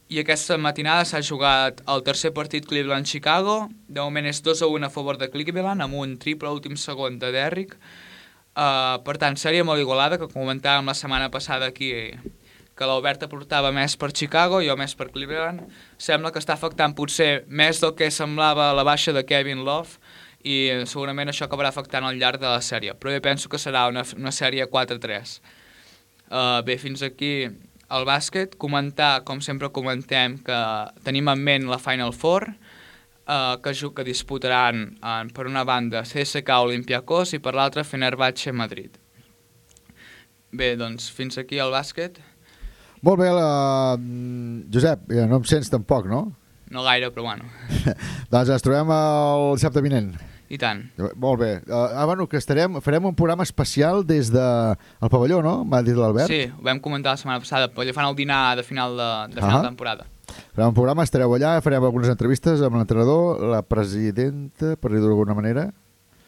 I aquesta matinada s'ha jugat el tercer partit Cleveland-Chicago, de moment és 2 a 1 a favor de Cleveland, amb un triple últim segon de Derrick. Uh, per tant, sèrie molt igualada, que comentàvem la setmana passada aquí, que l'Alberta portava més per Chicago, jo més per Cleveland. Sembla que està afectant potser més del que semblava la baixa de Kevin Love, i eh, segurament això acabarà afectant al llarg de la sèrie, però jo penso que serà una, una sèrie 4-3. Uh, bé, fins aquí el bàsquet. Comentar, com sempre comentem, que tenim en ment la Final Four, uh, que, que disputaran uh, per una banda CSK Olympiacos i per l'altra Fenerbahce Madrid. Bé, doncs fins aquí el bàsquet. Molt bé, la... Josep, ja no em sents tampoc, no? No gaire, però bueno. doncs ens trobem el dissabte vinent. I tant. Molt bé. Uh, ah, bueno, que estarem, farem un programa especial des de el pavelló, no? M'ha dit l'Albert. Sí, ho vam comentar la setmana passada, ja fan el dinar de final de, de, final Ahà. de temporada. Farem un programa, estareu allà, farem algunes entrevistes amb l'entrenador, la presidenta, per dir-ho d'alguna manera.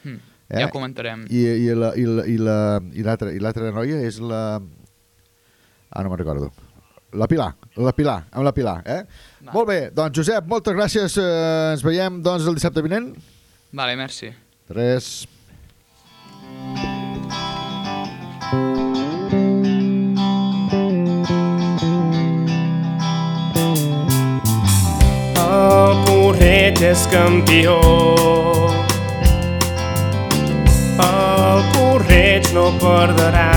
Mm. Ja ho comentarem. I, i, la, i, la, i, la, i l'altra l'altra noia és la... Ah, no me'n recordo. La Pilar, la Pilar, amb la Pilar, eh? Va. Molt bé, doncs Josep, moltes gràcies. Eh, ens veiem doncs el dissabte vinent. Vale, merci. Tres. El Porreig és campió. El Porreig no perdrà.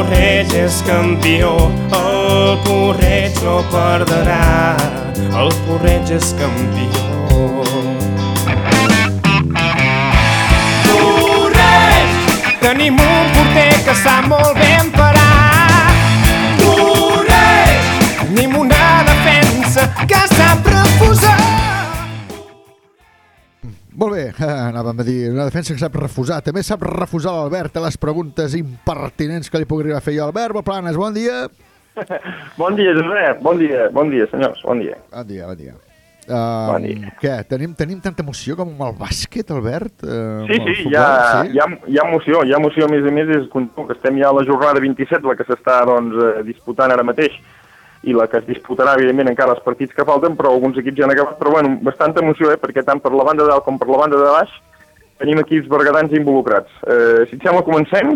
Porreig és campió. El Porreig no perdrà. El Porreig és campió. Porreig! Tenim un porter que sap molt ben parar. Porreig! Tenim una defensa que sap refusar. Molt bé, anàvem a dir, una defensa que sap refusar. També sap refusar l'Albert a les preguntes impertinents que li pugui arribar a fer jo. Albert Boplanes, bon dia. Bon dia, Josep. Bon dia, bon dia, senyors. Bon dia. Bon dia, bon dia. Uh, Bon dia. Què, tenim, tenim tanta emoció com amb el bàsquet, Albert? Uh, Sí, sí, hi ha, hi, ha, hi ha emoció, hi ha emoció, a més a més, és que que estem ja a la jornada 27, la que s'està doncs, eh, disputant ara mateix, i la que es disputarà, evidentment, encara els partits que falten, però alguns equips ja han acabat, però bueno, bastanta emoció, eh, perquè tant per la banda de dalt com per la banda de baix tenim equips bergadans involucrats. Eh, si et sembla, comencem?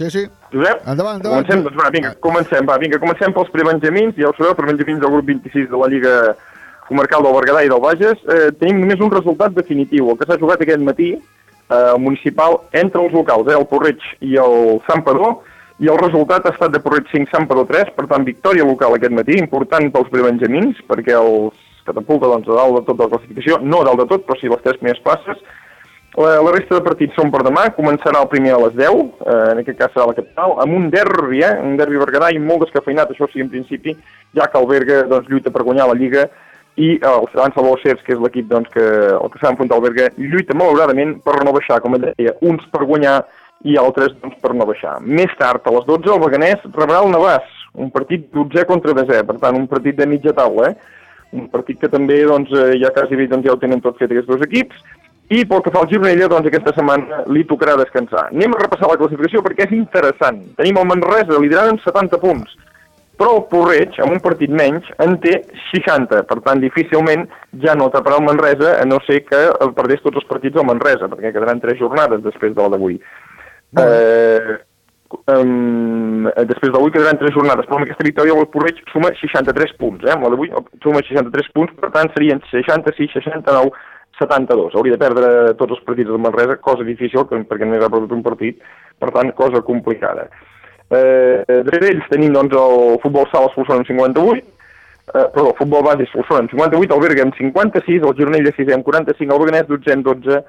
Sí, sí. Josep? Endavant, endavant. Comencem, doncs va, vinga, comencem, va, vinga, comencem pels prebenjamins, ja ho sabeu, prebenjamins del grup 26 de la Lliga Comarcal del Berguedà i del Bages. Eh, tenim només un resultat definitiu, el que s'ha jugat aquest matí, eh, el municipal, entre els locals, eh, el Porreig i el Sant Padró, i el resultat ha estat de Porreig 5, Sant Padró 3, per tant, victòria local aquest matí, important pels prebenjamins, perquè els catapulta doncs, a dalt de tot de la classificació, no a dalt de tot, però sí les tres primeres places, la, la resta de partits són per demà, començarà el primer a les 10, eh, en aquest cas serà la capital, amb un derbi, eh, un derbi berguedà i molt descafeinat, això sí, en principi, ja que el Berga doncs, lluita per guanyar la Lliga i el Sant Salvador Cers, que és l'equip doncs, que, el que s'ha enfrontat al Berga, lluita malauradament per no baixar, com deia, uns per guanyar i altres doncs, per no baixar. Més tard, a les 12, el Beganès rebrà el Navàs, un partit 12 contra 10, per tant, un partit de mitja taula, eh? un partit que també doncs, eh, ja quasi bé doncs, ja ho tenen tot fet aquests dos equips, i pel que fa al Gironella, doncs aquesta setmana li tocarà descansar. Anem a repassar la classificació perquè és interessant. Tenim el Manresa liderant amb 70 punts, però el Porreig, amb un partit menys, en té 60. Per tant, difícilment ja no taparà el Manresa, a no ser que perdés tots els partits al Manresa, perquè quedaran tres jornades després de la d'avui. Eh, um, després d'avui quedaran tres jornades, però amb aquesta victòria el Porreig suma 63 punts, eh? amb la suma 63 punts, per tant serien 66, 69, 72. Hauria de perdre tots els partits del Manresa, cosa difícil, perquè només ha perdut un partit, per tant, cosa complicada. Eh, darrere ells tenim doncs, el futbol sala Solsona amb 58, eh, perdó, el futbol base Solsona amb 58, el Berga amb 56, el Gironella 6 amb 45, el Beganès 12 amb 12,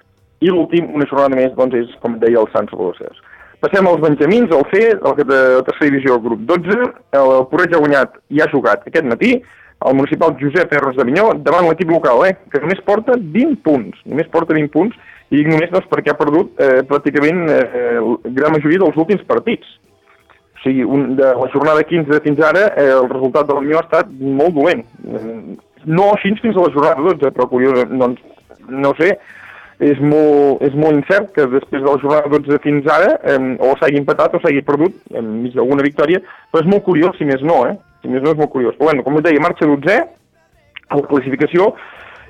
i l'últim, una jornada més, doncs, és, com deia, el Sant Salvador Cés. Passem als Benjamins, el C, de la tercera divisió, grup 12, el Porreig ha guanyat i ha jugat aquest matí, el municipal Josep Erros d'Avinyó, davant l'equip local, eh, que només porta 20 punts, només porta 20 punts, i només doncs, perquè ha perdut eh, pràcticament eh, la gran majoria dels últims partits. O sigui, un, de la jornada 15 fins ara, eh, el resultat de l'Unió ha estat molt dolent. No així fins a la jornada 12, però curiós, doncs, no sé, és molt, és molt incert que després de la jornada 12 fins ara eh, o s'hagi empatat o s'hagi perdut enmig d'alguna victòria, però és molt curiós, si més no, eh? Si més no és molt curiós. Però bueno, com us deia, marxa 12 a la classificació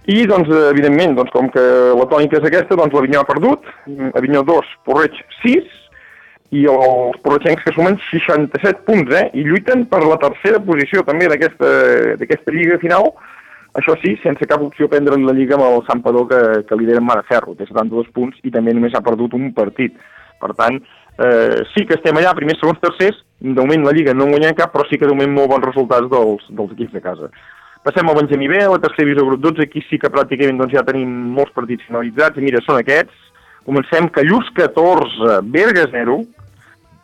i, doncs, evidentment, doncs, com que la tònica és aquesta, doncs l'Avinyó ha perdut, Avinyó 2, Porreig 6, i els porretxencs que sumen 67 punts, eh? I lluiten per la tercera posició també d'aquesta lliga final, això sí, sense cap opció prendre la lliga amb el Sant Padó que, que lidera en Mare Ferro, té 72 punts i també només ha perdut un partit. Per tant, eh, sí que estem allà, primers, segons, tercers, de moment la lliga no en guanyem cap, però sí que de moment molt bons resultats dels, dels equips de casa. Passem al Benjamí B, la tercera divisió grup 12, aquí sí que pràcticament doncs, ja tenim molts partits finalitzats, i mira, són aquests. Comencem Callús 14, Berga 0,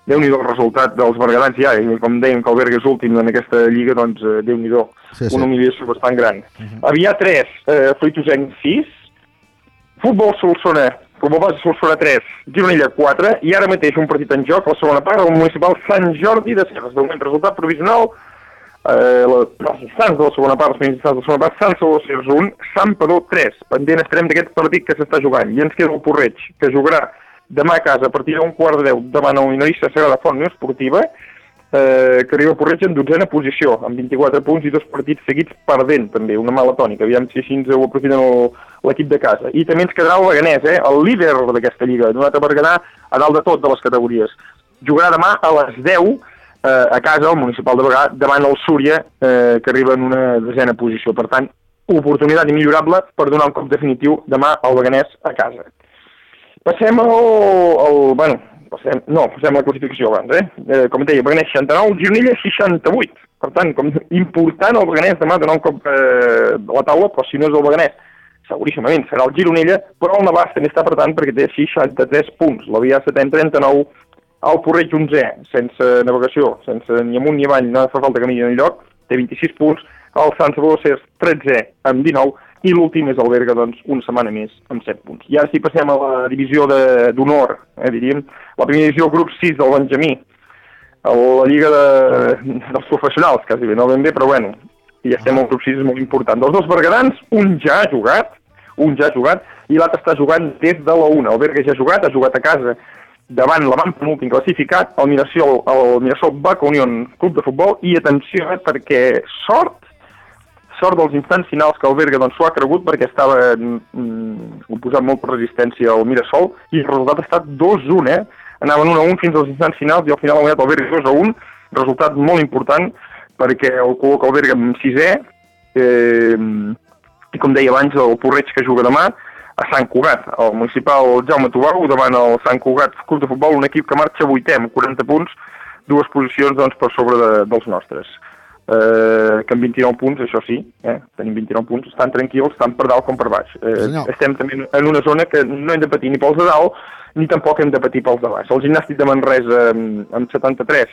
déu nhi el resultat dels bergadans ja, i com dèiem que el Berga és últim en aquesta lliga, doncs eh, déu nhi Sí, sí. una humiliació bastant gran. Avià 3, eh, Fruitosenc 6, Futbol Solsona, Futbol Base Solsona 3, Gironella 4, i ara mateix un partit en joc, la segona part, el municipal Sant Jordi de Serres. De moment, resultat provisional, eh, la, els Sants de la segona part, els instants de la segona part, Sant Salvador Cers 1, Sant Padó 3. Pendent estarem d'aquest partit que s'està jugant. I ens queda el Porreig, que jugarà demà a casa a partir d'un quart de deu davant el minorista Sagrada Font Unió Esportiva, eh, que arriba a Porreig en dotzena posició, amb 24 punts i dos partits seguits perdent, també, una mala tònica. Aviam si així ens ho aprofiten l'equip de casa. I també ens quedarà el Beganès, eh, el líder d'aquesta lliga, donat a Berguedà a dalt de tot de les categories. Jugarà demà a les 10 eh, a casa, al municipal de Begà, davant el Súria, eh, que arriba en una desena posició. Per tant, oportunitat immillorable per donar un cop definitiu demà al Beganès a casa. Passem al... al bueno, passem, no, passem a la classificació abans, eh? eh com deia, Beganès 69, Gironella 68. Per tant, com important el Beganès demà donar un cop eh, a la taula, però si no és el Beganès, seguríssimament serà el Gironella, però el Navàs també està apretant perquè té 63 punts. La Via 7 en 39, el Porreig 11, sense navegació, sense ni amunt ni avall, no fa falta que miri enlloc, té 26 punts, el Sant Cers 13 amb 19, i l'últim és el Berga, doncs, una setmana més amb 7 punts. I ara sí passem a la divisió d'honor, eh, diríem, la primera divisió, grup 6 del Benjamí, a la lliga de, dels professionals, quasi bé, no ben bé, però bueno, i estem al grup 6, és molt important. Dels dos bergadans, un ja ha jugat, un ja ha jugat, i l'altre està jugant des de la una. El Berga ja ha jugat, ha jugat a casa davant l'avant penúltim classificat, el Mirasol, el Mirasol Baca Unión Club de Futbol, i atenció, eh, perquè sort, sort dels instants finals que el Berga doncs, ha cregut perquè estava mm, posant molta resistència al Mirasol i el resultat ha estat 2-1, eh? Anaven 1-1 fins als instants finals i al final ha guanyat el Berga 2-1, resultat molt important perquè el col·loca el Berga amb 6è eh, i com deia abans el Porreig que juga demà a Sant Cugat, el municipal Jaume Tubau davant el Sant Cugat Club de Futbol, un equip que marxa 8è amb 40 punts, dues posicions doncs, per sobre de, dels nostres eh, que amb 29 punts, això sí, eh, tenim 29 punts, estan tranquils, tant per dalt com per baix. Eh, Senyor. estem també en una zona que no hem de patir ni pels de dalt, ni tampoc hem de patir pels de baix. El gimnàstic de Manresa amb, amb 73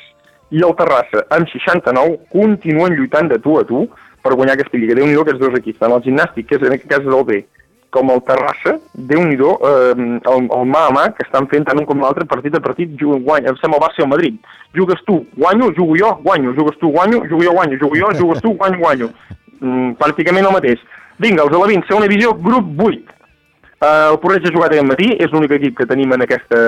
i el Terrassa amb 69 continuen lluitant de tu a tu per guanyar aquesta lliga. Déu-n'hi-do aquests dos equips, tant el gimnàstic, que és en aquest cas és el B, com el Terrassa, Déu-n'hi-do, eh, el, el mà a mà, que estan fent tant un com l'altre, partit a partit, juguen, guanya, em sembla el Barça i el Madrid. Jugues tu, guanyo, jugo jo, guanyo, jugues tu, guanyo, jugo jo, guanyo, jugo jo, jugues tu, guanyo, guanyo. Mm, pràcticament el mateix. Vinga, els alevins, segona divisió, grup 8. Uh, el Porreig ha jugat aquest matí, és l'únic equip que tenim en aquesta,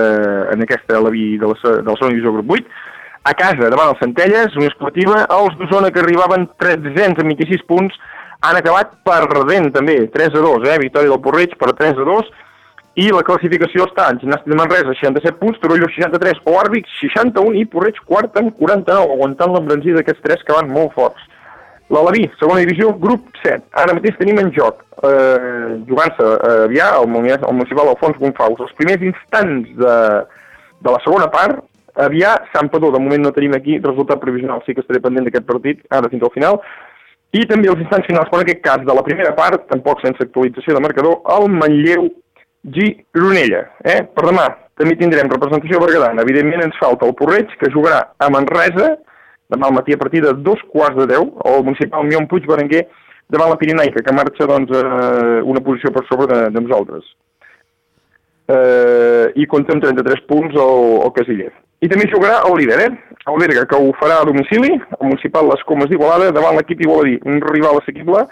en aquesta Aleví de la, de la segona divisió grup 8. A casa, davant els Centelles, Unió Esportiva, els d'Osona que arribaven 300 amb 26 punts, han acabat perdent també, 3 a 2, eh? victòria del Porreig per 3 a 2, I la classificació està en Gimnàstic de Manresa, 67 punts, Torelló 63, Òrbic 61 i Porreig quart amb 49, aguantant l'embranzida d'aquests tres que van molt forts. L'Alaví, segona divisió, grup 7. Ara mateix tenim en joc, eh, jugant-se a Avià, munici- al municipal Alfons Gonfaus, els primers instants de, de la segona part, Avià, Sant Padó, de moment no tenim aquí resultat provisional, sí que estaré pendent d'aquest partit, ara fins al final, i també els instants finals, però en aquest cas, de la primera part, tampoc sense actualització de marcador, el Manlleu Gironella. Eh? Per demà també tindrem representació bergadana. Evidentment ens falta el Porreig, que jugarà a Manresa, demà al matí a partir de dos quarts de deu, o el municipal Mion Puig Berenguer, davant la Pirinaica, que marxa doncs, eh, una posició per sobre de, de nosaltres. Eh, I compta amb 33 punts el, el Casiller. I també jugarà el líder, eh? el Berga, que ho farà a domicili, el municipal Les Comes d'Igualada, davant l'equip Igualadí, un rival assequible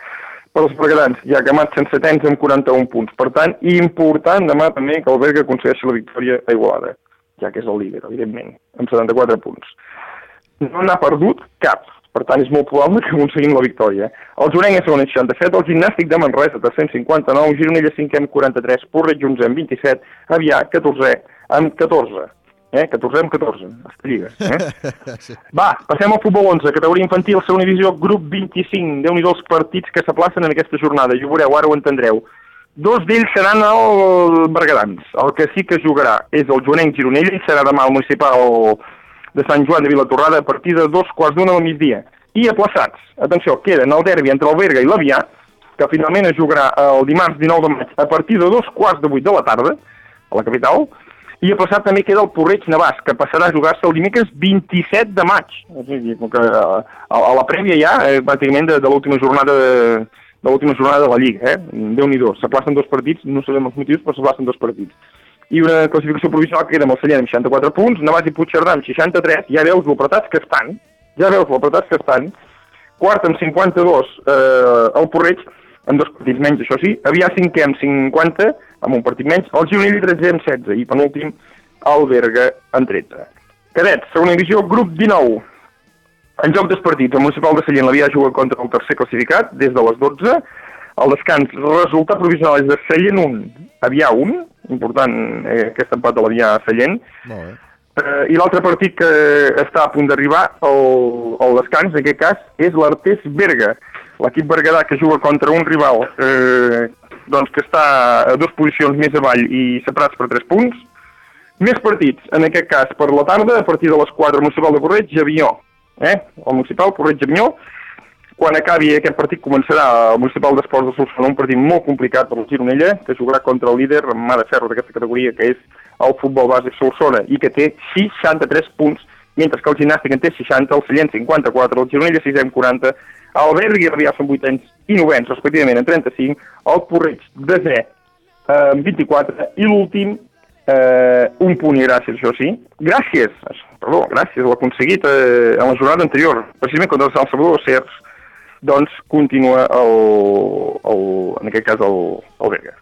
per als bergadans, ja que marxen setens amb 41 punts. Per tant, important demà també que el Berga aconsegueixi la victòria a Igualada, ja que és el líder, evidentment, amb 74 punts. No n'ha perdut cap, per tant és molt probable que aconseguim la victòria. El Jorenc és segon amb 67, el Gimnàstic de Manresa, 359, Gironella 5 amb 43, Porreig 11 amb 27, Avià 14 amb 14. Eh? 14 amb 14, està lliga. Eh? sí. Va, passem al futbol 11, categoria infantil, segona divisió, grup 25. déu nhi els partits que s'aplacen en aquesta jornada. I ho veureu, ara ho entendreu. Dos d'ells seran el Bergadans. El que sí que jugarà és el Joanenc Gironella i serà demà al municipal de Sant Joan de Vilatorrada a partir de dos quarts d'una del migdia. I aplaçats, atenció, queden el derbi entre el Berga i l'Avià, que finalment es jugarà el dimarts 19 de maig a partir de dos quarts de vuit de la tarda, a la capital, i aplaçat també queda el Porreig Navàs, que passarà a jugar-se el dimecres 27 de maig. Que a, a, a la prèvia ja, eh, pràcticament de, de l'última jornada de, de l'última jornada de la Lliga, eh? Déu-n'hi-do, s'aplacen dos partits, no sabem els motius, però s'aplacen dos partits. I una classificació provisional que queda amb el Sallent amb 64 punts, Navàs i Puigcerdà amb 63, ja veus l'apretats que estan, ja veus l'apretats que estan, quart amb 52 eh, el Porreig, amb dos partits menys, això sí, Avià cinquè amb 50, amb un partit menys, el Gironell 13 amb 16 i penúltim el Berga amb 13. Cadets, segona divisió, grup 19. En joc dels partits, el municipal de Sallent l'havia jugat contra el tercer classificat des de les 12. El descans, resultat provisional és de Sallent 1, Avià 1, important eh, aquest empat de l'Avià a Sallent. Molt bé. Eh, I l'altre partit que està a punt d'arribar al, al descans, en aquest cas, és l'Artés Berga, l'equip berguedà que juga contra un rival eh, doncs que està a dues posicions més avall i separats per 3 punts. Més partits, en aquest cas per la tarda, a partir de les 4, municipal de Porreig i Avinyó. Eh? El municipal, Porreig i Avinyó. Quan acabi aquest partit començarà el municipal d'Esports de Solsona, un partit molt complicat per la Gironella, que jugarà contra el líder amb mà de ferro d'aquesta categoria, que és el futbol bàsic Solsona, i que té 63 punts, mentre que el gimnàstic en té 60, el Sallent 54, el Gironella 6 amb 40, el Berg i el Avià són 8 anys i 9 anys, respectivament, en 35, el Porreig, desè, eh, amb 24, i l'últim, eh, un punt i gràcies, això sí. Gràcies, perdó, gràcies, ho ha aconseguit eh, en la jornada anterior, precisament contra el Salvador Cers, doncs continua el, el, en aquest cas el, el Berga.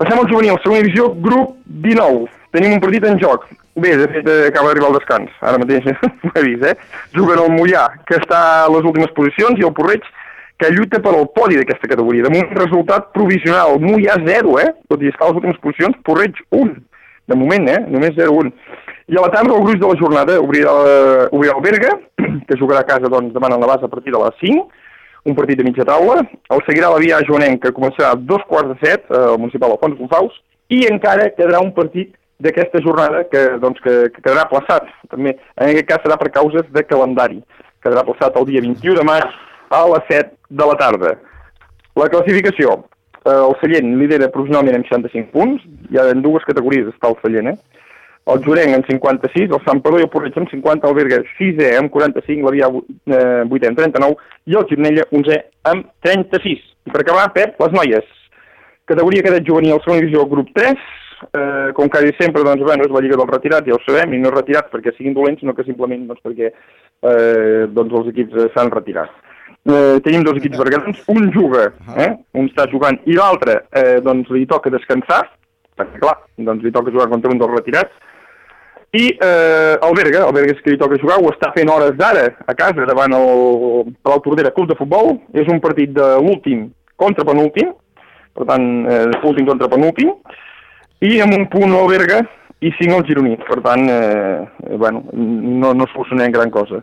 Passem al juvenil, segona divisió, grup 19. Tenim un partit en joc. Bé, de fet, eh, acaba d'arribar el descans, ara mateix ho he vist, eh? Juguen el Mollà, que està a les últimes posicions, i el Porreig, que lluita per al podi d'aquesta categoria. De moment, resultat provisional, Mollà 0, eh? Tot i estar a les últimes posicions, Porreig 1. De moment, eh? Només 0-1. I a la tarda, el gruix de la jornada, obrirà, obrirà el Berga, que jugarà a casa, doncs, demà en la base a partir de les 5, un partit de mitja taula. El seguirà la Via Joanenc, que començarà a dos quarts de set, eh, al municipal Alfons Gonfaus, i encara quedarà un partit d'aquesta jornada que, doncs, que, que quedarà plaçat. També, en aquest cas serà per causes de calendari. Quedarà plaçat el dia 21 de maig a les 7 de la tarda. La classificació. Eh, el Sallent lidera provisionalment amb 65 punts. Hi ha en dues categories està el Sallent, eh? El Jorenc amb 56, el Sant Padó i el Porreig amb 50, el Berga 6è amb 45, la Via 8è amb 39 i el Gironella 11è amb 36. I per acabar, Pep, les noies. Categoria cadet juvenil, segona divisió, grup 3, eh, com que sempre, doncs, bueno, és la Lliga dels Retirats, ja ho sabem, i no retirats perquè siguin dolents, sinó que simplement doncs, perquè eh, doncs, els equips eh, s'han retirat. Eh, tenim dos equips bergadans, un juga, eh, un està jugant, i l'altre eh, doncs, li toca descansar, perquè clar, doncs li toca jugar contra un dels retirats, i eh, el Berga, el Berga que li toca jugar, ho està fent hores d'ara a casa davant el Palau Tordera Club de Futbol, és un partit de l'últim contra penúltim, per tant, eh, últim contra penúltim, i amb un punt el Berga i 5 el Gironí. Per tant, eh, bueno, no, no solucionem gran cosa.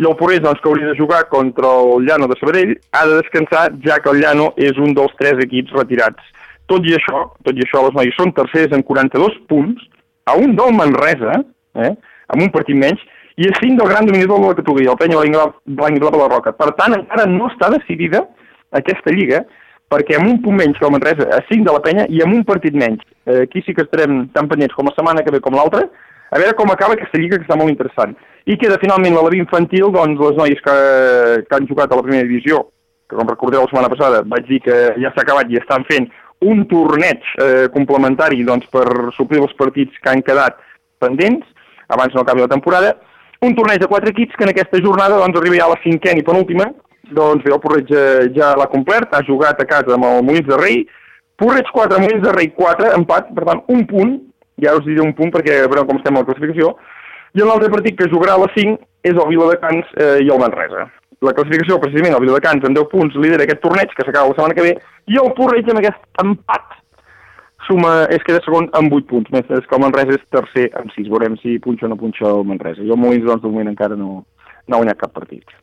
I el Porreig, doncs, que hauria de jugar contra el Llano de Sabadell, ha de descansar, ja que el Llano és un dels tres equips retirats. Tot i això, tot i això, les noies són tercers en 42 punts, a un del Manresa, eh, amb un partit menys, i a 5 del gran dominador de la categoria, el Penya Blanc de la Roca. Per tant, encara no està decidida aquesta lliga, perquè amb un punt menys que el Manresa, a 5 de la penya i amb un partit menys. Eh, aquí sí que estarem tan pendents com la setmana que ve com l'altra, a veure com acaba aquesta lliga que està molt interessant. I queda finalment la Levi infantil, doncs les noies que, que han jugat a la primera divisió, que com recordeu la setmana passada vaig dir que ja s'ha acabat i estan fent un torneig eh, complementari doncs, per suplir els partits que han quedat pendents abans no acabi la temporada, un torneig de quatre equips que en aquesta jornada doncs, arriba ja a la cinquena i penúltima, doncs bé, el Porreig eh, ja l'ha complert, ha jugat a casa amb el Molins de Rei, Porreig 4, Molins de Rei 4, empat, per tant, un punt, ja us diré un punt perquè veurem com estem a la classificació, i l'altre partit que jugarà a les 5 és el Viladecans eh, i el Manresa. La classificació, precisament, el Viladecans amb 10 punts lidera aquest torneig, que s'acaba la setmana que ve, i el Porreig amb aquest empat suma, es queda segon amb 8 punts, més que el Manresa és tercer amb 6. Veurem si punxa o no punxa el Manresa. I el Molins, doncs, de moment encara no, no ha guanyat cap partit.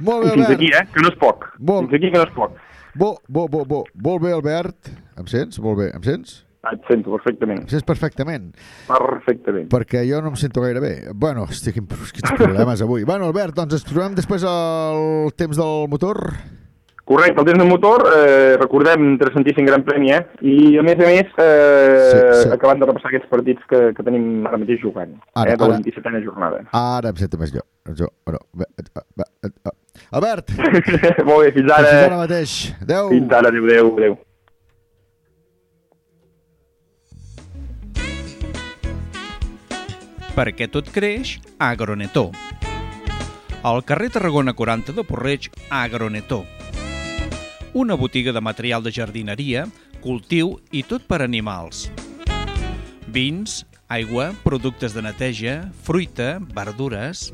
Molt bé, I fins Albert. aquí, eh? Que no és poc. Molt. Fins aquí que no és poc. Bo, bo, bo, bo. Molt bé, Albert. Em sents? Molt bé. Em sents? Et sento perfectament. Em sents perfectament. Perfectament. Perquè jo no em sento gaire bé. Bueno, estic amb quins problemes avui. Bueno, Albert, doncs ens trobem després al temps del motor. Correcte, el temps del motor, eh, recordem, interessantíssim Gran Premi, eh? I, a més a més, eh, Sí, sí. acabant de repassar aquests partits que, que tenim ara mateix jugant, Ara, eh, de la ara. 27a jornada. Ara em sento més jo. jo bueno, Albert! Molt bé, fins ara. Fins ara mateix. Adéu. Fins ara, adéu, adéu, adéu. Perquè tot creix, Agronetó. Al carrer Tarragona 40 de Porreig, Agronetó. Una botiga de material de jardineria, cultiu i tot per animals. Vins, aigua, productes de neteja, fruita, verdures,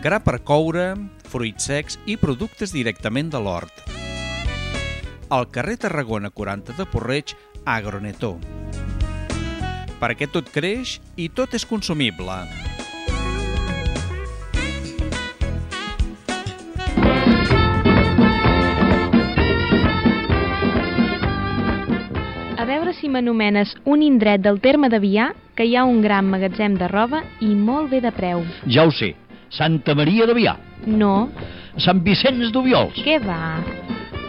gra per coure, fruits secs i productes directament de l'hort. Al carrer Tarragona 40 de Porreig, Agronetó. Perquè tot creix i tot és consumible. A veure si m'anomenes un indret del terme de Vià que hi ha un gran magatzem de roba i molt bé de preu. Ja ho sé. Santa Maria de Vià. No, Sant Vicenç d'Ubiols. què va?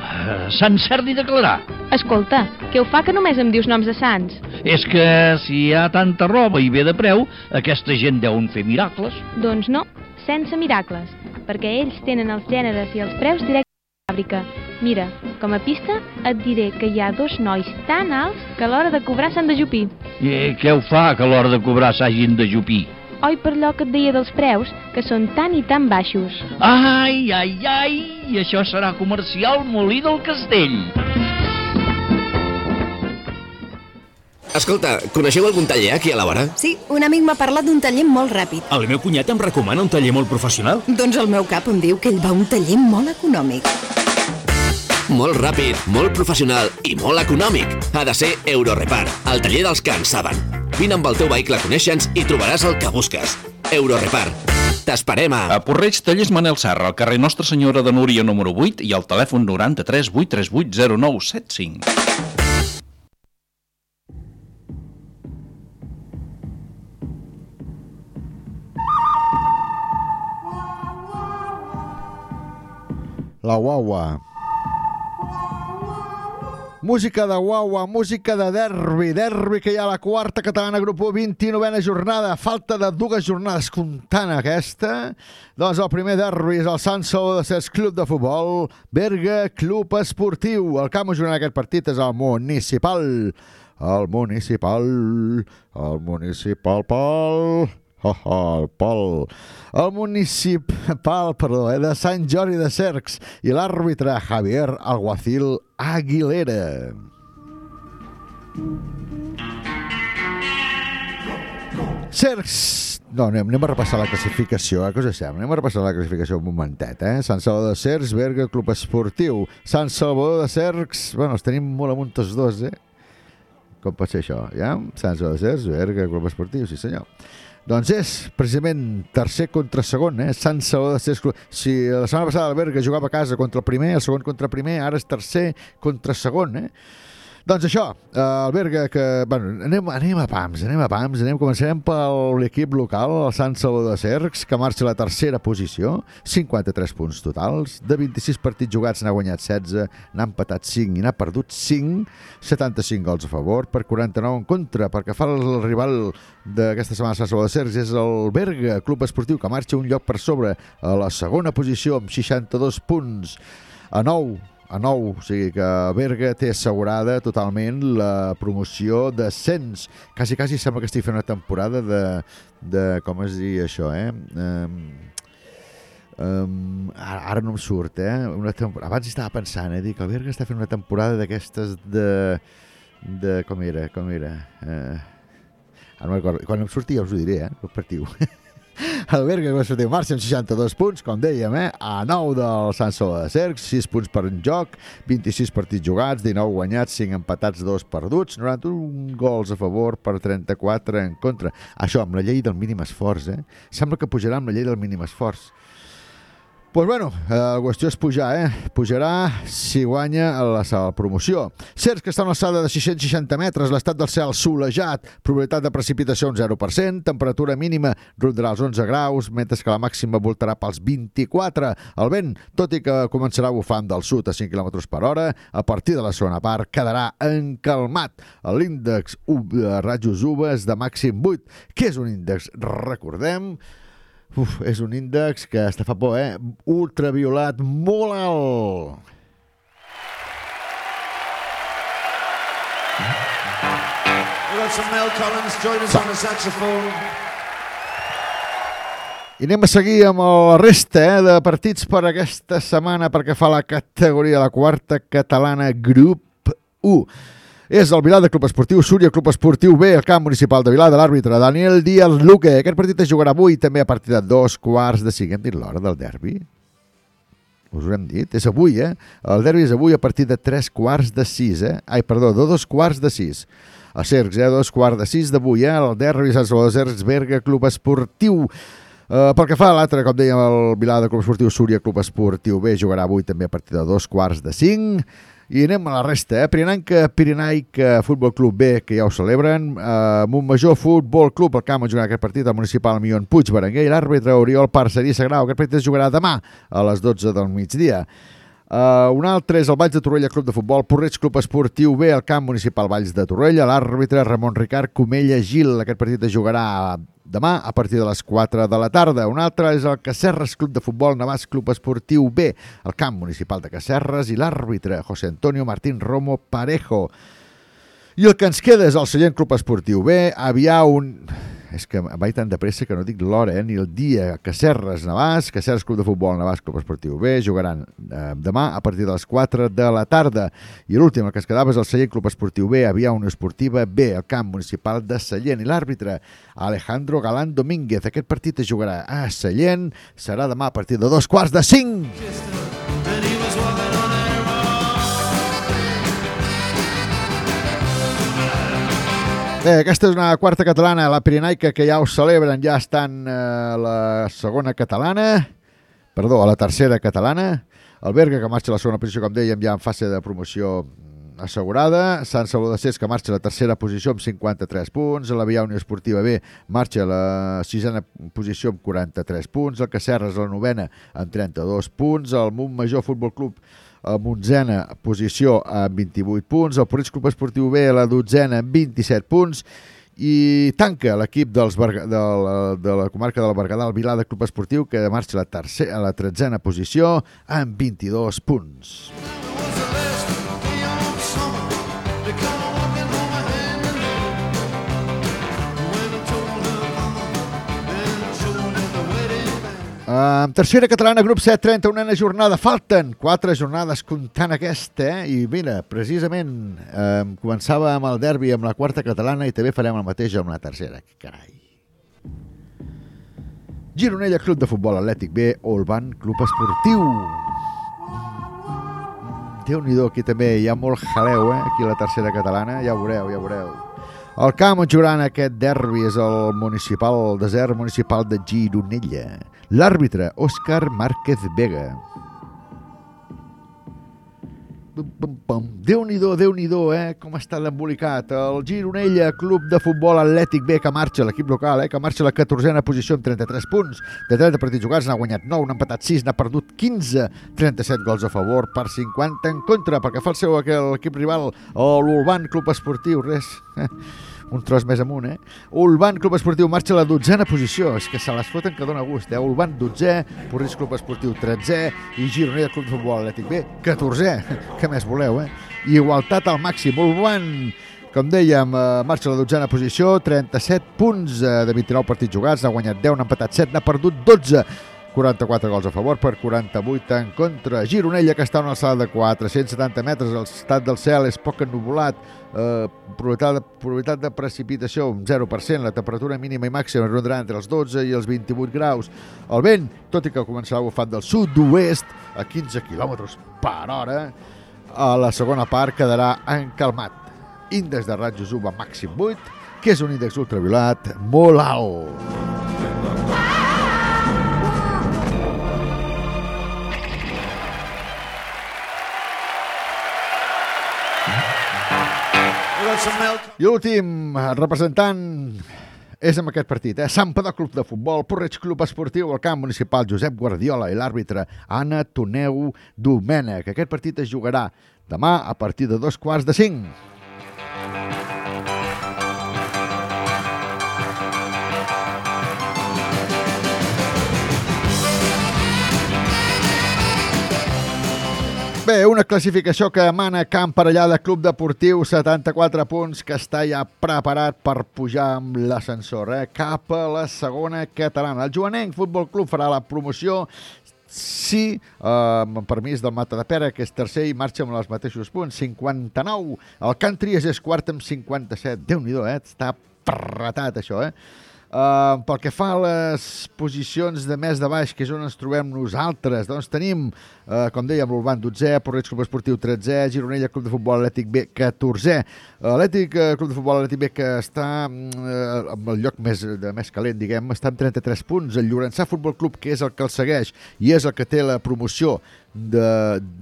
eh, Sant Cerdi de Clarà. Escolta, què ho fa que només em dius noms de sants? És que si hi ha tanta roba i bé de preu, aquesta gent deuen fer miracles. Doncs no, sense miracles, perquè ells tenen els gèneres i els preus directes de fàbrica. Mira, com a pista et diré que hi ha dos nois tan alts que a l'hora de cobrar s'han de jupir. I què ho fa que a l'hora de cobrar s'hagin de jupir? Oi per allò que et deia dels preus, que són tan i tan baixos. Ai, ai, ai, i això serà comercial Molí del Castell. Escolta, coneixeu algun taller aquí a la vora? Sí, un amic m'ha parlat d'un taller molt ràpid. El meu cunyat em recomana un taller molt professional. Doncs el meu cap em diu que ell va a un taller molt econòmic. Molt ràpid, molt professional i molt econòmic. Ha de ser Eurorepar, el taller dels que en saben. Vine amb el teu vehicle a conèixer-nos i trobaràs el que busques. Eurorepar. T'esperem a... A Porreig, tallers Manel Serra, al carrer Nostra Senyora de Núria número 8 i al telèfon 93 838 0975. La guagua. Música de guagua, música de derbi, derbi que hi ha a la quarta catalana grup 1, 29a jornada, falta de dues jornades comptant aquesta. Doncs el primer derbi és el Sant Salvador de Cers Club de Futbol, Berga Club Esportiu. El camp on jugarà aquest partit és el municipal. El municipal, el municipal, pal. Oh, oh, el Pol. El municipal, perdó, eh, de Sant Jordi de Cercs i l'àrbitre Javier Alguacil Aguilera. Cercs... No, anem, anem a repassar la classificació, eh? Què us sembla? Anem a repassar la classificació un momentet, eh? Sant Salvador de Cercs, Berga, Club Esportiu. Sant Salvador de Cercs... Bueno, els tenim molt amunt tots dos, eh? Com pot ser això? Ja? Sant Salvador de Cercs, Berga, Club Esportiu, sí senyor. Doncs és precisament tercer contra segon, eh? Sant Salvador de. Club- Si la setmana passada el Berga jugava a casa contra el primer, el segon contra el primer, ara és tercer contra segon, eh? Doncs això, eh, el Berga, que... Bueno, anem, anem a pams, anem a pams, anem, començarem per l'equip local, el Sant Salvador de Cercs, que marxa a la tercera posició, 53 punts totals, de 26 partits jugats n'ha guanyat 16, n'ha empatat 5 i n'ha perdut 5, 75 gols a favor, per 49 en contra, perquè fa el rival d'aquesta setmana Sant Salvador de Cercs és el Berga, club esportiu, que marxa un lloc per sobre a la segona posició amb 62 punts. A 9 a 9, o sigui que Berga té assegurada totalment la promoció d'ascens. Quasi, quasi sembla que estic fent una temporada de, de com es diu això, eh? Um, um, ara, ara no em surt, eh? Una temporada, abans estava pensant, eh? Dic, el Berga està fent una temporada d'aquestes de, de... com era, com era? Uh, ara no. Quan em surti ja us ho diré, eh? El partiu. El Berga va sortir en marxa amb 62 punts, com dèiem, eh? a 9 del Sant Salvador de Cercs, 6 punts per en joc, 26 partits jugats, 19 guanyats, 5 empatats, 2 perduts, 91 gols a favor per 34 en contra. Això amb la llei del mínim esforç, eh? Sembla que pujarà amb la llei del mínim esforç. Pues bueno, eh, la qüestió és pujar, eh? Pujarà si guanya la, la promoció. Cercs que està a una alçada de 660 metres, l'estat del cel solejat, probabilitat de precipitació un 0%, temperatura mínima rondarà els 11 graus, mentre que la màxima voltarà pels 24. El vent, tot i que començarà bufant del sud a 5 km per hora, a partir de la segona part quedarà encalmat. L'índex de rajos UVA és de màxim 8, que és un índex, recordem, Uf, és un índex que està fa por, eh? Ultraviolat molt alt. We've got some Mel Collins join us on the saxophone. I anem a seguir amb la resta eh, de partits per aquesta setmana perquè fa la categoria, la quarta catalana, grup 1. És el Vilar de Club Esportiu Súria, Club Esportiu B, el camp municipal de Vilar de l'àrbitre Daniel Díaz Luque. Aquest partit es jugarà avui també a partir de dos quarts de cinc. Hem dit l'hora del derbi? Us ho hem dit? És avui, eh? El derbi és avui a partir de tres quarts de sis, eh? Ai, perdó, de dos quarts de sis. A Cercs, eh? Dos quarts de sis d'avui, eh? El derbi Salvador de Cercs, Berga, Club Esportiu. Uh, pel que fa a l'altre, com dèiem, el Vilar de Club Esportiu Súria, Club Esportiu B, jugarà avui també a partir de dos quarts de cinc. I anem a la resta, eh? Pirinenca, Pirinaica, Futbol Club B, que ja ho celebren. Uh, Montmajor Futbol Club, el camp on jugarà aquest partit, el municipal Mion Puig, Berenguer, i l'àrbitre Oriol Parcerí Sagrau. Aquest partit es jugarà demà a les 12 del migdia. Uh, un altre és el Valls de Torrella Club de Futbol, Porreig Club Esportiu B, el camp municipal Valls de Torrella, l'àrbitre Ramon Ricard Comella Gil. Aquest partit es jugarà demà a partir de les 4 de la tarda. Un altre és el Cacerres Club de Futbol Navàs Club Esportiu B, el camp municipal de Cacerres i l'àrbitre José Antonio Martín Romo Parejo. I el que ens queda és el Sallent Club Esportiu B, aviar un... És que vaig tan de pressa que no dic l'hora, eh, ni el dia. Cacerres Navàs, Cacerres Club de Futbol Navàs Club Esportiu B, jugaran eh, demà a partir de les 4 de la tarda. I l'últim, que es quedava és el Sallent Club Esportiu B, aviar una esportiva B, el camp municipal de Sallent. I l'àrbitre Alejandro Galán Domínguez. Aquest partit es jugarà a Sallent, serà demà a partir de dos quarts de cinc. Bé, aquesta és una quarta catalana, la Pirinaica, que ja ho celebren, ja estan a eh, la segona catalana, perdó, a la tercera catalana, el Berga, que marxa a la segona posició, com dèiem, ja en fase de promoció assegurada, Sant Salvador de Cés, que marxa a la tercera posició amb 53 punts, la Via Unió Esportiva B marxa a la sisena posició amb 43 punts, el Cacerres a la novena amb 32 punts, el Montmajor Futbol Club amb onzena posició amb 28 punts, el Porreig Club Esportiu B a la dotzena amb 27 punts i tanca l'equip de, la, de la comarca del Berguedà, el Vilar de Club Esportiu, que marxa a la, tercera, a la tretzena posició amb 22 punts. Uh, tercera catalana, grup 7, 31a jornada. Falten quatre jornades comptant aquesta, eh? I mira, precisament uh, començava amb el derbi amb la quarta catalana i també farem el mateix amb la tercera. Carai. Gironella Club de Futbol Atlètic B, Olban Club Esportiu. Déu-n'hi-do, aquí també hi ha molt jaleu, eh? Aquí la tercera catalana, ja ho veureu, ja ho veureu. El camp on jugaran aquest derbi és el municipal, el desert municipal de Gironella. L'àrbitre, Òscar Márquez Vega. Déu-n'hi-do, déu nhi déu eh? Com està l'embolicat. El Gironella, club de futbol atlètic B, que marxa, l'equip local, eh? que marxa la 14a posició amb 33 punts. De 30 partits jugats n'ha guanyat 9, n'ha empatat 6, n'ha perdut 15, 37 gols a favor per 50 en contra, perquè fa el seu equip rival, l'Urban Club Esportiu, res. Un tros més amunt, eh? Ulban Club Esportiu marxa a la dotzena posició. És que se les foten que dona gust, eh? Ulban 12, Porrís Club Esportiu 13 i Gironella Club Futbol Atlètic B 14. Què més voleu, eh? Igualtat al màxim. Ulban com dèiem, eh, marxa a la dotzena posició, 37 punts eh, de 29 partits jugats, n'ha guanyat 10, n'ha empatat 7, n'ha perdut 12. 44 gols a favor per 48 en contra. Gironella, que està a una alçada de 470 metres, el estat del cel és poc ennubulat, eh, probabilitat, de, probabilitat de precipitació un 0%, la temperatura mínima i màxima rondarà entre els 12 i els 28 graus. El vent, tot i que començarà a bufar del sud-oest a 15 km per hora, a la segona part quedarà encalmat. Índex de rajos UVA màxim 8, que és un índex ultraviolat molt alt. I l'últim representant és amb aquest partit, eh? Sant Padà Club de Futbol, Porreig Club Esportiu, el camp municipal Josep Guardiola i l'àrbitre Anna Toneu Domènech. Aquest partit es jugarà demà a partir de dos quarts de cinc. Bé, una classificació que emana Camp Parellada Club Deportiu, 74 punts, que està ja preparat per pujar amb l'ascensor, eh? cap a la segona catalana. El Joanenc Futbol Club farà la promoció sí, eh, amb permís del Mata de Pera, que és tercer i marxa amb els mateixos punts, 59. El Tries és quart amb 57. Déu-n'hi-do, eh? Està pretat, això, eh? Uh, pel que fa a les posicions de més de baix, que és on ens trobem nosaltres, doncs tenim, uh, com dèiem, l'Urban 12è, Porreig Club Esportiu 13è, Gironella Club de Futbol Atlètic B 14è. Atlètic uh, Club de Futbol Atlètic B que està uh, en el lloc més, de més calent, diguem, està amb 33 punts. El Llorençà Futbol Club, que és el que el segueix i és el que té la promoció de,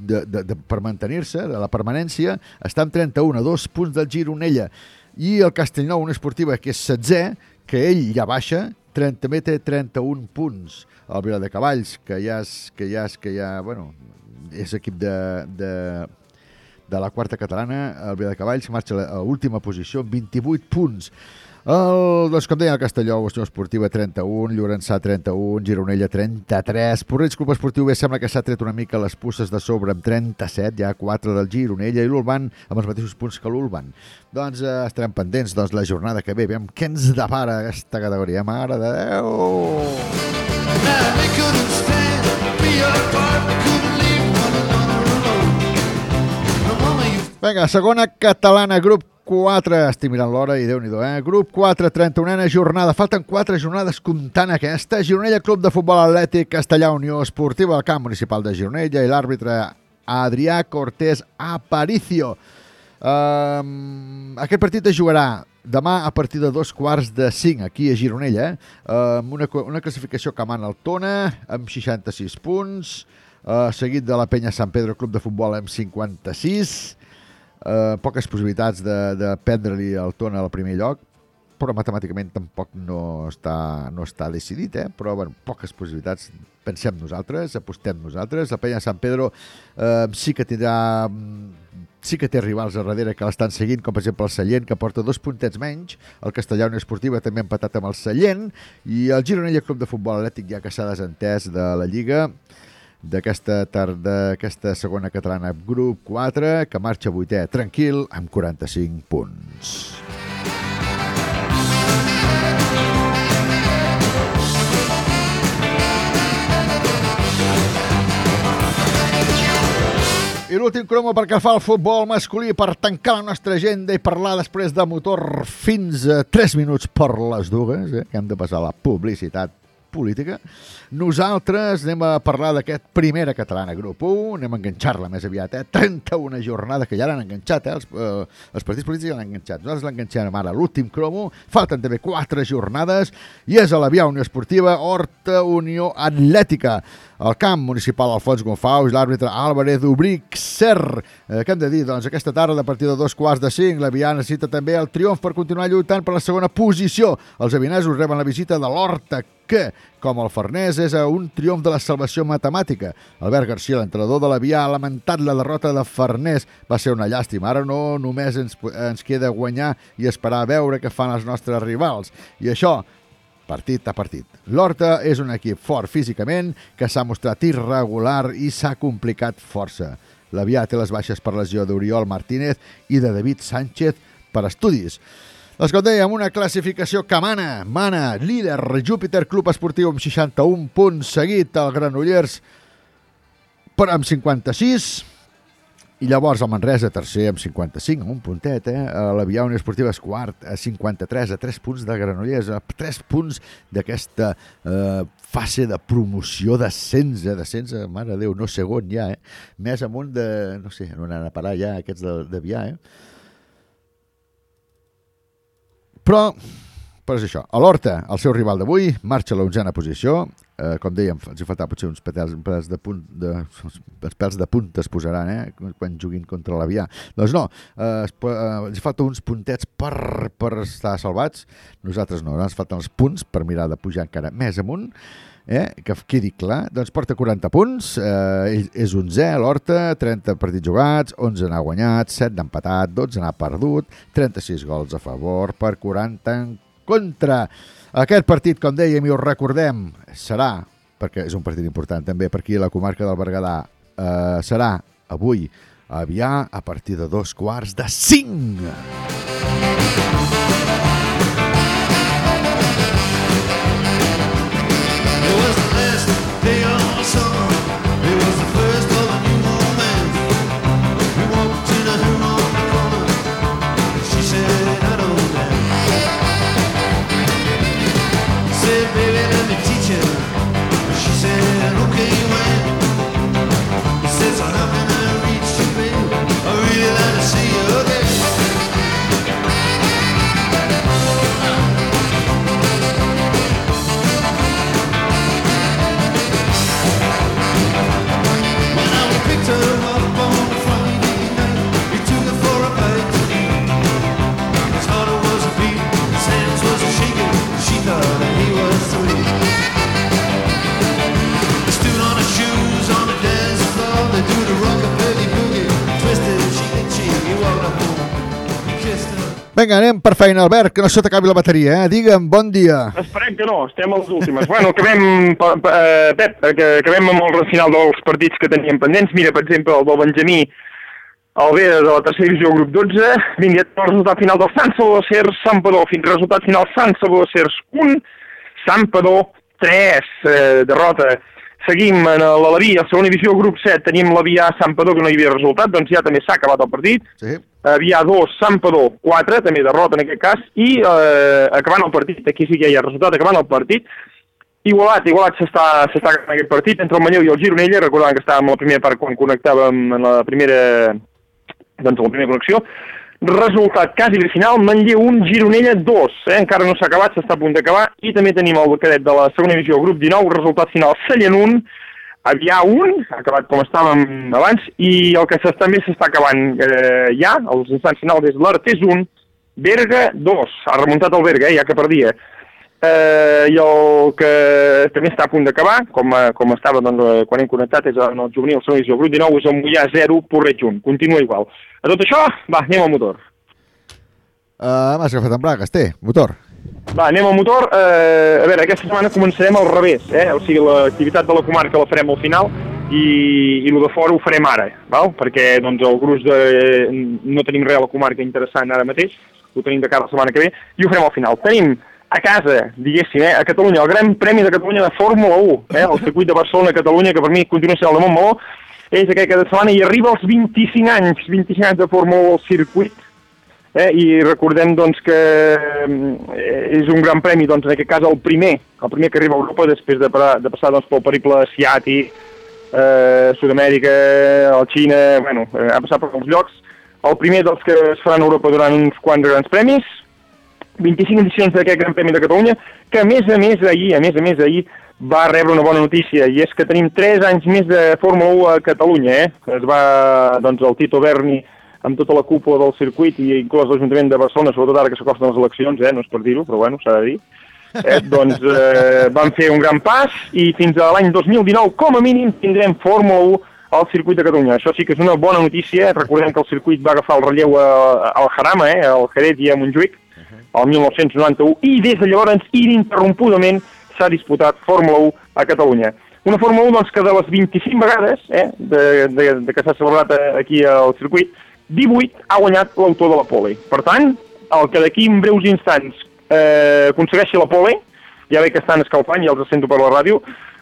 de, de, de, per mantenir-se, de la permanència, està amb 31, a dos punts del Gironella. I el Castellnou, una esportiva que és 16è, que ell ja baixa, 30, també té 31 punts. El Vila de Cavalls, que ja és, que ja és, que ja, bueno, és equip de, de, de la quarta catalana, el Vila de Cavalls, marxa a l'última posició amb 28 punts. El, doncs, com deia, el Castelló, Unió Esportiva 31, Llorençà 31, Gironella 33, Porreig Club Esportiu bé sembla que s'ha tret una mica les pusses de sobre amb 37, ja 4 del Gironella i l'Urban amb els mateixos punts que l'Urban. Doncs eh, estarem pendents doncs, la jornada que ve, veiem què ens depara aquesta categoria. Mare de Déu! Vinga, segona catalana, grup 4, estic mirant l'hora i déu nhi eh? Grup 4, 31a jornada. Falten 4 jornades comptant aquesta. Gironella Club de Futbol Atlètic, Castellà Unió Esportiva, al camp municipal de Gironella i l'àrbitre Adrià Cortés Aparicio. Um, aquest partit es jugarà demà a partir de dos quarts de cinc aquí a Gironella, eh? amb una, una classificació que mana el Tona amb 66 punts, uh, seguit de la Penya Sant Pedro Club de Futbol amb 56 eh, poques possibilitats de, de prendre-li el Tona al primer lloc, però matemàticament tampoc no està, no està decidit, eh? però bueno, poques possibilitats. Pensem nosaltres, apostem nosaltres. La Penya Sant Pedro eh, sí que tindrà sí que té rivals a darrere que l'estan seguint, com per exemple el Sallent, que porta dos puntets menys, el Castellà Unió Esportiva també ha empatat amb el Sallent, i el Gironella Club de Futbol Atlètic ja que s'ha desentès de la Lliga, d'aquesta tarda, aquesta segona catalana grup 4, que marxa vuitè tranquil amb 45 punts. I l'últim cromo perquè fa el futbol masculí per tancar la nostra agenda i parlar després de motor fins a 3 minuts per les dues, eh, que hem de passar la publicitat política. Nosaltres anem a parlar d'aquest primera catalana grup 1, anem a enganxar-la més aviat, eh? 31 jornades que ja l'han enganxat, eh? Els, eh, els partits polítics ja l'han enganxat. Nosaltres l'enganxem ara l'últim cromo, falten també 4 jornades i és a la Via Unió Esportiva Horta Unió Atlètica. El camp municipal Alfons Gonfaus, l'àrbitre Álvarez Ubrixer. Eh, què hem de dir? Doncs aquesta tarda, a partir de dos quarts de cinc, la Via necessita també el triomf per continuar lluitant per la segona posició. Els avinesos reben la visita de l'Horta, que, com el Farnès, és un triomf de la salvació matemàtica. Albert Garcia, l'entrenador de la Via, ha lamentat la derrota de Farnès. Va ser una llàstima. Ara no només ens, ens queda guanyar i esperar a veure què fan els nostres rivals. I això partit a partit. L'Horta és un equip fort físicament que s'ha mostrat irregular i s'ha complicat força. L'Avià té les baixes per lesió d'Oriol Martínez i de David Sánchez per estudis. Doncs com dèiem, una classificació que mana, mana, líder, Júpiter Club Esportiu amb 61 punts, seguit el Granollers per amb 56, i llavors el Manresa, tercer, amb 55, amb un puntet, eh? La Via Unió Esportiva és quart, a 53, a 3 punts de Granollers, a 3 punts d'aquesta eh, fase de promoció d'ascens, eh? d'ascens, eh, mare Déu, no segon ja, eh? Més amunt de, no sé, on han a parar ja aquests de, de Vià, eh? Però, però és això, a l'Horta, el seu rival d'avui, marxa a l'onzena posició, eh, com dèiem, els hi faltava potser uns pèls, uns pèls de punt, de, els pèls de punta es posaran, eh, quan juguin contra l'Avià. Doncs no, eh, es, eh, els hi falta uns puntets per, per estar salvats, nosaltres no, ens falten els punts per mirar de pujar encara més amunt, eh, que quedi clar, doncs porta 40 punts, eh, és 11, l'Horta, 30 partits jugats, 11 n'ha guanyat, 7 n'ha empatat, 12 n'ha perdut, 36 gols a favor per 40 en contra. Aquest partit, com dèiem i us recordem, serà, perquè és un partit important també per aquí a la comarca del Berguedà, eh, serà avui a a partir de dos quarts de cinc. It Vinga, anem per feina, Albert, que no se t'acabi la bateria, eh? Digue'm, bon dia. Esperem que no, estem a les últimes. bueno, acabem, eh, Pep, eh, acabem amb el final dels partits que teníem pendents. Mira, per exemple, el del Benjamí, el B de la tercera divisió, grup 12. Vinga, el resultat final del Sant Salvador Cers, Sampador. Fins al resultat final, Sant Salvador Cers 1, Sampador 3, eh, derrota. Seguim en l'Alaví, a segona divisió, grup 7, tenim l'Avià Sampador, que no hi havia resultat, doncs ja també s'ha acabat el partit. Sí. Avià 2, Sampador 4, també derrota en aquest cas, i eh, acabant el partit, aquí sí que hi ha resultat, acabant el partit, Igualat, Igualat s'està s'està acabant aquest partit entre el Manlleu i el Gironella, recordant que estàvem a la primera part quan connectàvem en la primera, doncs la primera connexió. Resultat quasi de final, Manlleu 1, Gironella 2, eh? encara no s'ha acabat, s'està a punt d'acabar, i també tenim el cadet de la segona divisió, grup 19, resultat final, Sallent 1, Avià 1, acabat com estàvem abans, i el que s'està també s'està acabant eh, ja, els instants finals és l'Artés 1, Berga 2, ha remuntat el Berga, eh, ja que perdia, eh, i el que també està a punt d'acabar, com, eh, com estava doncs, eh, quan hem connectat, és en el juvenil segona divisió, grup 19, és el Mollà 0, Porreig 1, continua igual. A tot això, va, anem al motor. Uh, M'has agafat en bragues, té, motor. Va, anem al motor. Eh, a veure, aquesta setmana començarem al revés, eh? O sigui, l'activitat de la comarca la farem al final i, i el de fora ho farem ara, val? perquè doncs, el gruix de... no tenim res a la comarca interessant ara mateix, ho tenim de cara la setmana que ve, i ho farem al final. Tenim a casa, diguéssim, eh, a Catalunya, el Gran Premi de Catalunya de Fórmula 1, eh, el circuit de Barcelona, Catalunya, que per mi continua sent el de Montmeló, és aquell cada setmana i arriba als 25 anys, 25 anys de Fórmula 1 al circuit, eh? i recordem doncs, que eh, és un gran premi, doncs, en aquest cas el primer, el primer que arriba a Europa després de, de passar doncs, pel periple asiàtic, eh, Sud-amèrica, el Xina, bueno, eh, ha passat per molts llocs. El primer dels que es faran a Europa durant uns quants grans premis, 25 edicions d'aquest Gran Premi de Catalunya, que a més a més ahir, a més a més ahir, va rebre una bona notícia, i és que tenim 3 anys més de Fórmula 1 a Catalunya, eh? Es va, doncs, el Tito Berni amb tota la cúpula del circuit i inclús l'Ajuntament de Barcelona, sobretot ara que s'acosten les eleccions, eh? no és per dir-ho, però bueno, s'ha de dir, eh? doncs eh, van fer un gran pas i fins a l'any 2019, com a mínim, tindrem Fórmula 1 al circuit de Catalunya. Això sí que és una bona notícia. Recordem que el circuit va agafar el relleu al Jarama, eh, al Jerez i a Montjuïc, el 1991, i des de llavors, ininterrompudament, s'ha disputat Fórmula 1 a Catalunya. Una Fórmula 1 doncs, que de les 25 vegades eh, de, de, de que s'ha celebrat eh, aquí al circuit, 18 ha guanyat l'autor de la pole. Per tant, el que d'aquí en breus instants eh, aconsegueixi la pole, ja ve que estan escalfant, ja els sento per la ràdio,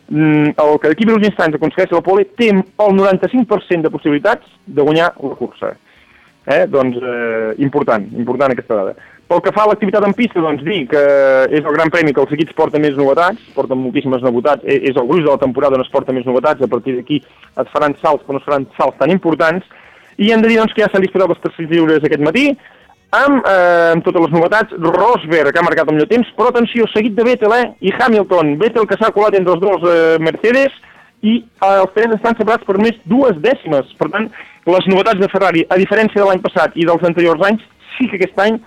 mm, el que d'aquí breus instants aconsegueixi la pole té el 95% de possibilitats de guanyar la cursa. Eh? Doncs eh, important, important aquesta dada. Pel que fa a l'activitat en pista, doncs dir que és el gran premi que els equips porten més novetats, porten moltíssimes novetats, e- és el gruix de la temporada on es porta més novetats, a partir d'aquí es faran salts, però no es faran salts tan importants, i hem de dir doncs, que ja s'han disputat les terceres lliures aquest matí, amb, eh, amb totes les novetats, Rosberg que ha marcat el millor temps, però atenció, seguit de Vettel eh, i Hamilton, Vettel que s'ha colat entre els dos eh, Mercedes, i eh, els tres estan separats per més dues dècimes. Per tant, les novetats de Ferrari, a diferència de l'any passat i dels anteriors anys, sí que aquest any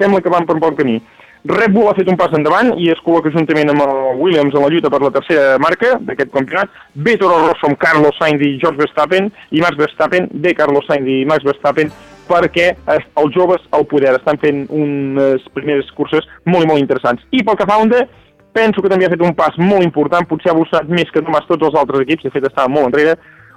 sembla que van per bon camí. Red Bull ha fet un pas endavant i es col·loca juntament amb el Williams en la lluita per la tercera marca d'aquest campionat. Ve Toro Rosso amb Carlos Sainz i George Verstappen i Max Verstappen, ve Carlos Sainz i Max Verstappen perquè els joves al poder estan fent unes primeres curses molt i molt interessants. I pel que fa a Honda, penso que també ha fet un pas molt important, potser ha buscat més que només tots els altres equips, de fet estava molt enrere,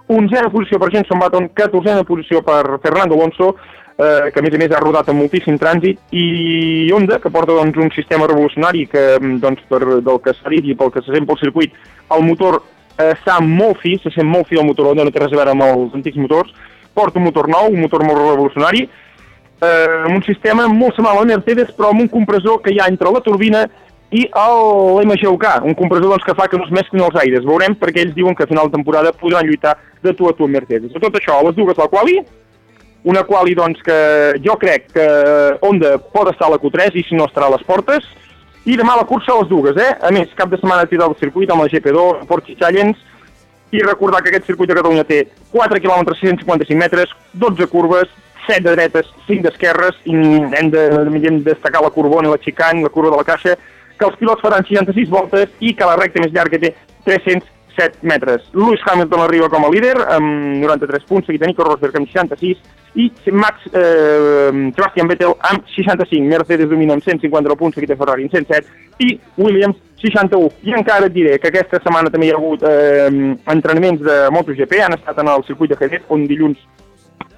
11a posició per Jenson Button, 14a posició per Fernando Alonso, eh, que a més a més ha rodat amb moltíssim trànsit, i Honda, que porta doncs, un sistema revolucionari que, mm, doncs, per, del que s'ha dit i pel que se sent pel circuit, el motor eh, està molt fi, se sent molt fi el motor Honda, no té res a veure amb els antics motors, porta un motor nou, un motor molt revolucionari, eh, amb un sistema molt semblant al Mercedes, però amb un compressor que hi ha entre la turbina i l'MGUK, un compressor doncs, que fa que no es mesclin els aires. Veurem perquè ells diuen que a final de temporada podran lluitar de tu a tu amb Mercedes. De tot això, a les dues la quali, una quali doncs, que jo crec que Honda pot estar a la Q3 i si no estarà a les portes, i demà la cursa a les dues, eh? A més, cap de setmana tirar el circuit amb la GP2, Porsche Challenge, i recordar que aquest circuit de Catalunya té 4 km 655 metres, 12 curves, 7 de dretes, 5 d'esquerres, i hem de, hem de destacar la curbona i la xicant, la curva de la caixa, que els pilots faran 66 voltes i que la recta més llarga té 307 metres. Lewis Hamilton arriba com a líder amb 93 punts, seguit de Nico Rosberg amb 66 i Max eh, Sebastian Vettel amb 65. Mercedes domina amb 150 punts, seguit de Ferrari amb 107 i Williams 61. I encara et diré que aquesta setmana també hi ha hagut eh, entrenaments de MotoGP, han estat en el circuit de Jerez, on dilluns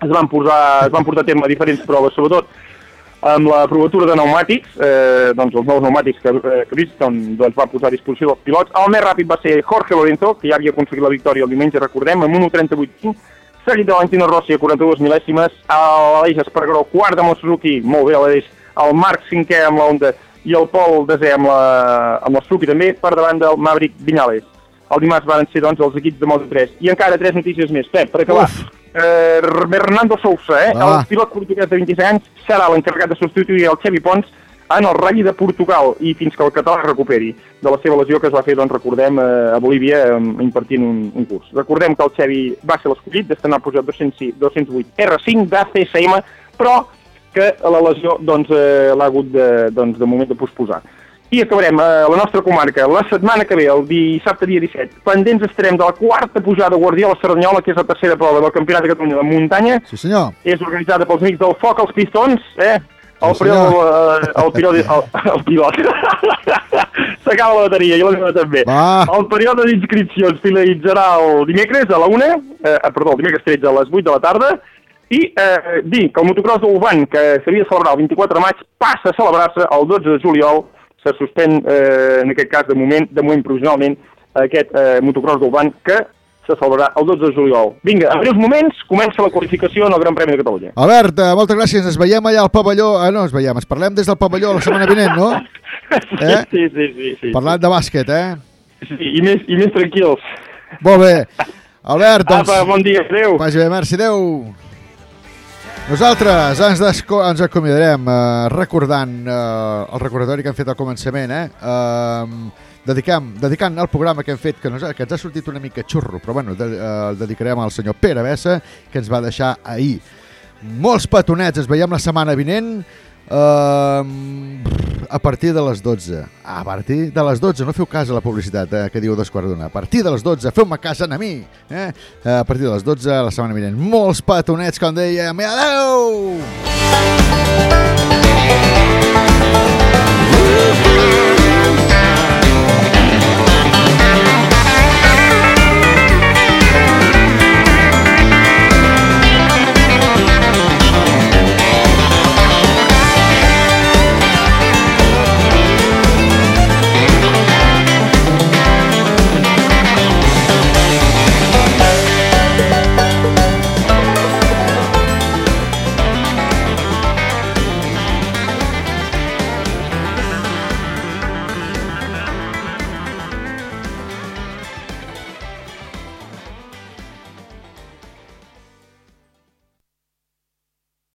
es van, posar, es van portar a terme diferents proves, sobretot amb la provatura de pneumàtics, eh, doncs els nous pneumàtics que, eh, Bridgestone doncs, va posar a disposició dels pilots. El més ràpid va ser Jorge Lorenzo, que ja havia aconseguit la victòria el diumenge, recordem, amb 1.38.5, seguit de Valentino Rossi a 42 mil·lèsimes, l'Aleix Espargaró, quart el Suzuki, molt bé l'Aleix, el Marc cinquè amb la Honda i el Pol desè amb la, amb la Suzuki també, per davant del Maverick Viñales. El dimarts van ser doncs, els equips de Moto3. I encara tres notícies més. Pep, per acabar. Eh, Bernardo Sousa, eh? Va. el pilot portuguès de 26 anys, serà l'encarregat de substituir el Xevi Pons en el Rally de Portugal i fins que el català es recuperi de la seva lesió que es va fer, doncs, recordem, eh, a Bolívia eh, impartint un, un curs. Recordem que el Xevi va ser l'escollit, d'estar posat 206, 208 R5 de CSM, però que la lesió doncs, eh, l'ha hagut de, doncs, de moment de posposar. I acabarem a la nostra comarca la setmana que ve, el dissabte dia 17. Pendents estarem de la quarta pujada Guardiola Cerdanyola, que és la tercera prova del Campionat de Catalunya de muntanya. Sí, senyor. És organitzada pels amics del Foc als Pistons, eh? El Sí, eh, el pilot, el, el pilot. S'acaba la bateria, i la meva també. Va. El període d'inscripcions finalitzarà el dimecres a la 1, eh, perdó, el dimecres 13 a les 8 de la tarda, i eh, dir que el motocross d'Uban, que s'havia de celebrar el 24 de maig, passa a celebrar-se el 12 de juliol, se suspèn, eh, en aquest cas, de moment, de moment provisionalment, aquest eh, motocross d'Uban, que se celebrarà el 12 de juliol. Vinga, en breus moments comença la qualificació en el Gran Premi de Catalunya. Albert, eh, moltes gràcies. Ens veiem allà al pavelló... Ah, no, ens veiem. Ens parlem des del pavelló la setmana vinent, no? Eh? Sí, sí, sí. sí. Parlant de bàsquet, eh? Sí, i més, i més tranquils. Molt bé. Albert, doncs... Apa, bon dia, adéu. Vagi bé, merci, adéu. Nosaltres ens, ens acomiadarem eh, recordant eh, el recordatori que hem fet al començament, eh? Eh, dedicam, dedicant el programa que hem fet, que, nos, que ens ha sortit una mica xurro, però bueno, de, eh, el dedicarem al senyor Pere Bessa, que ens va deixar ahir. Molts petonets, ens veiem la setmana vinent eh, a partir de les 12. A partir de les 12, no feu cas a la publicitat eh, que diu dos quarts d'una. A partir de les 12, feu-me cas a mi. Eh? A partir de les 12, la setmana vinent. Molts petonets, com dèiem, i adeu!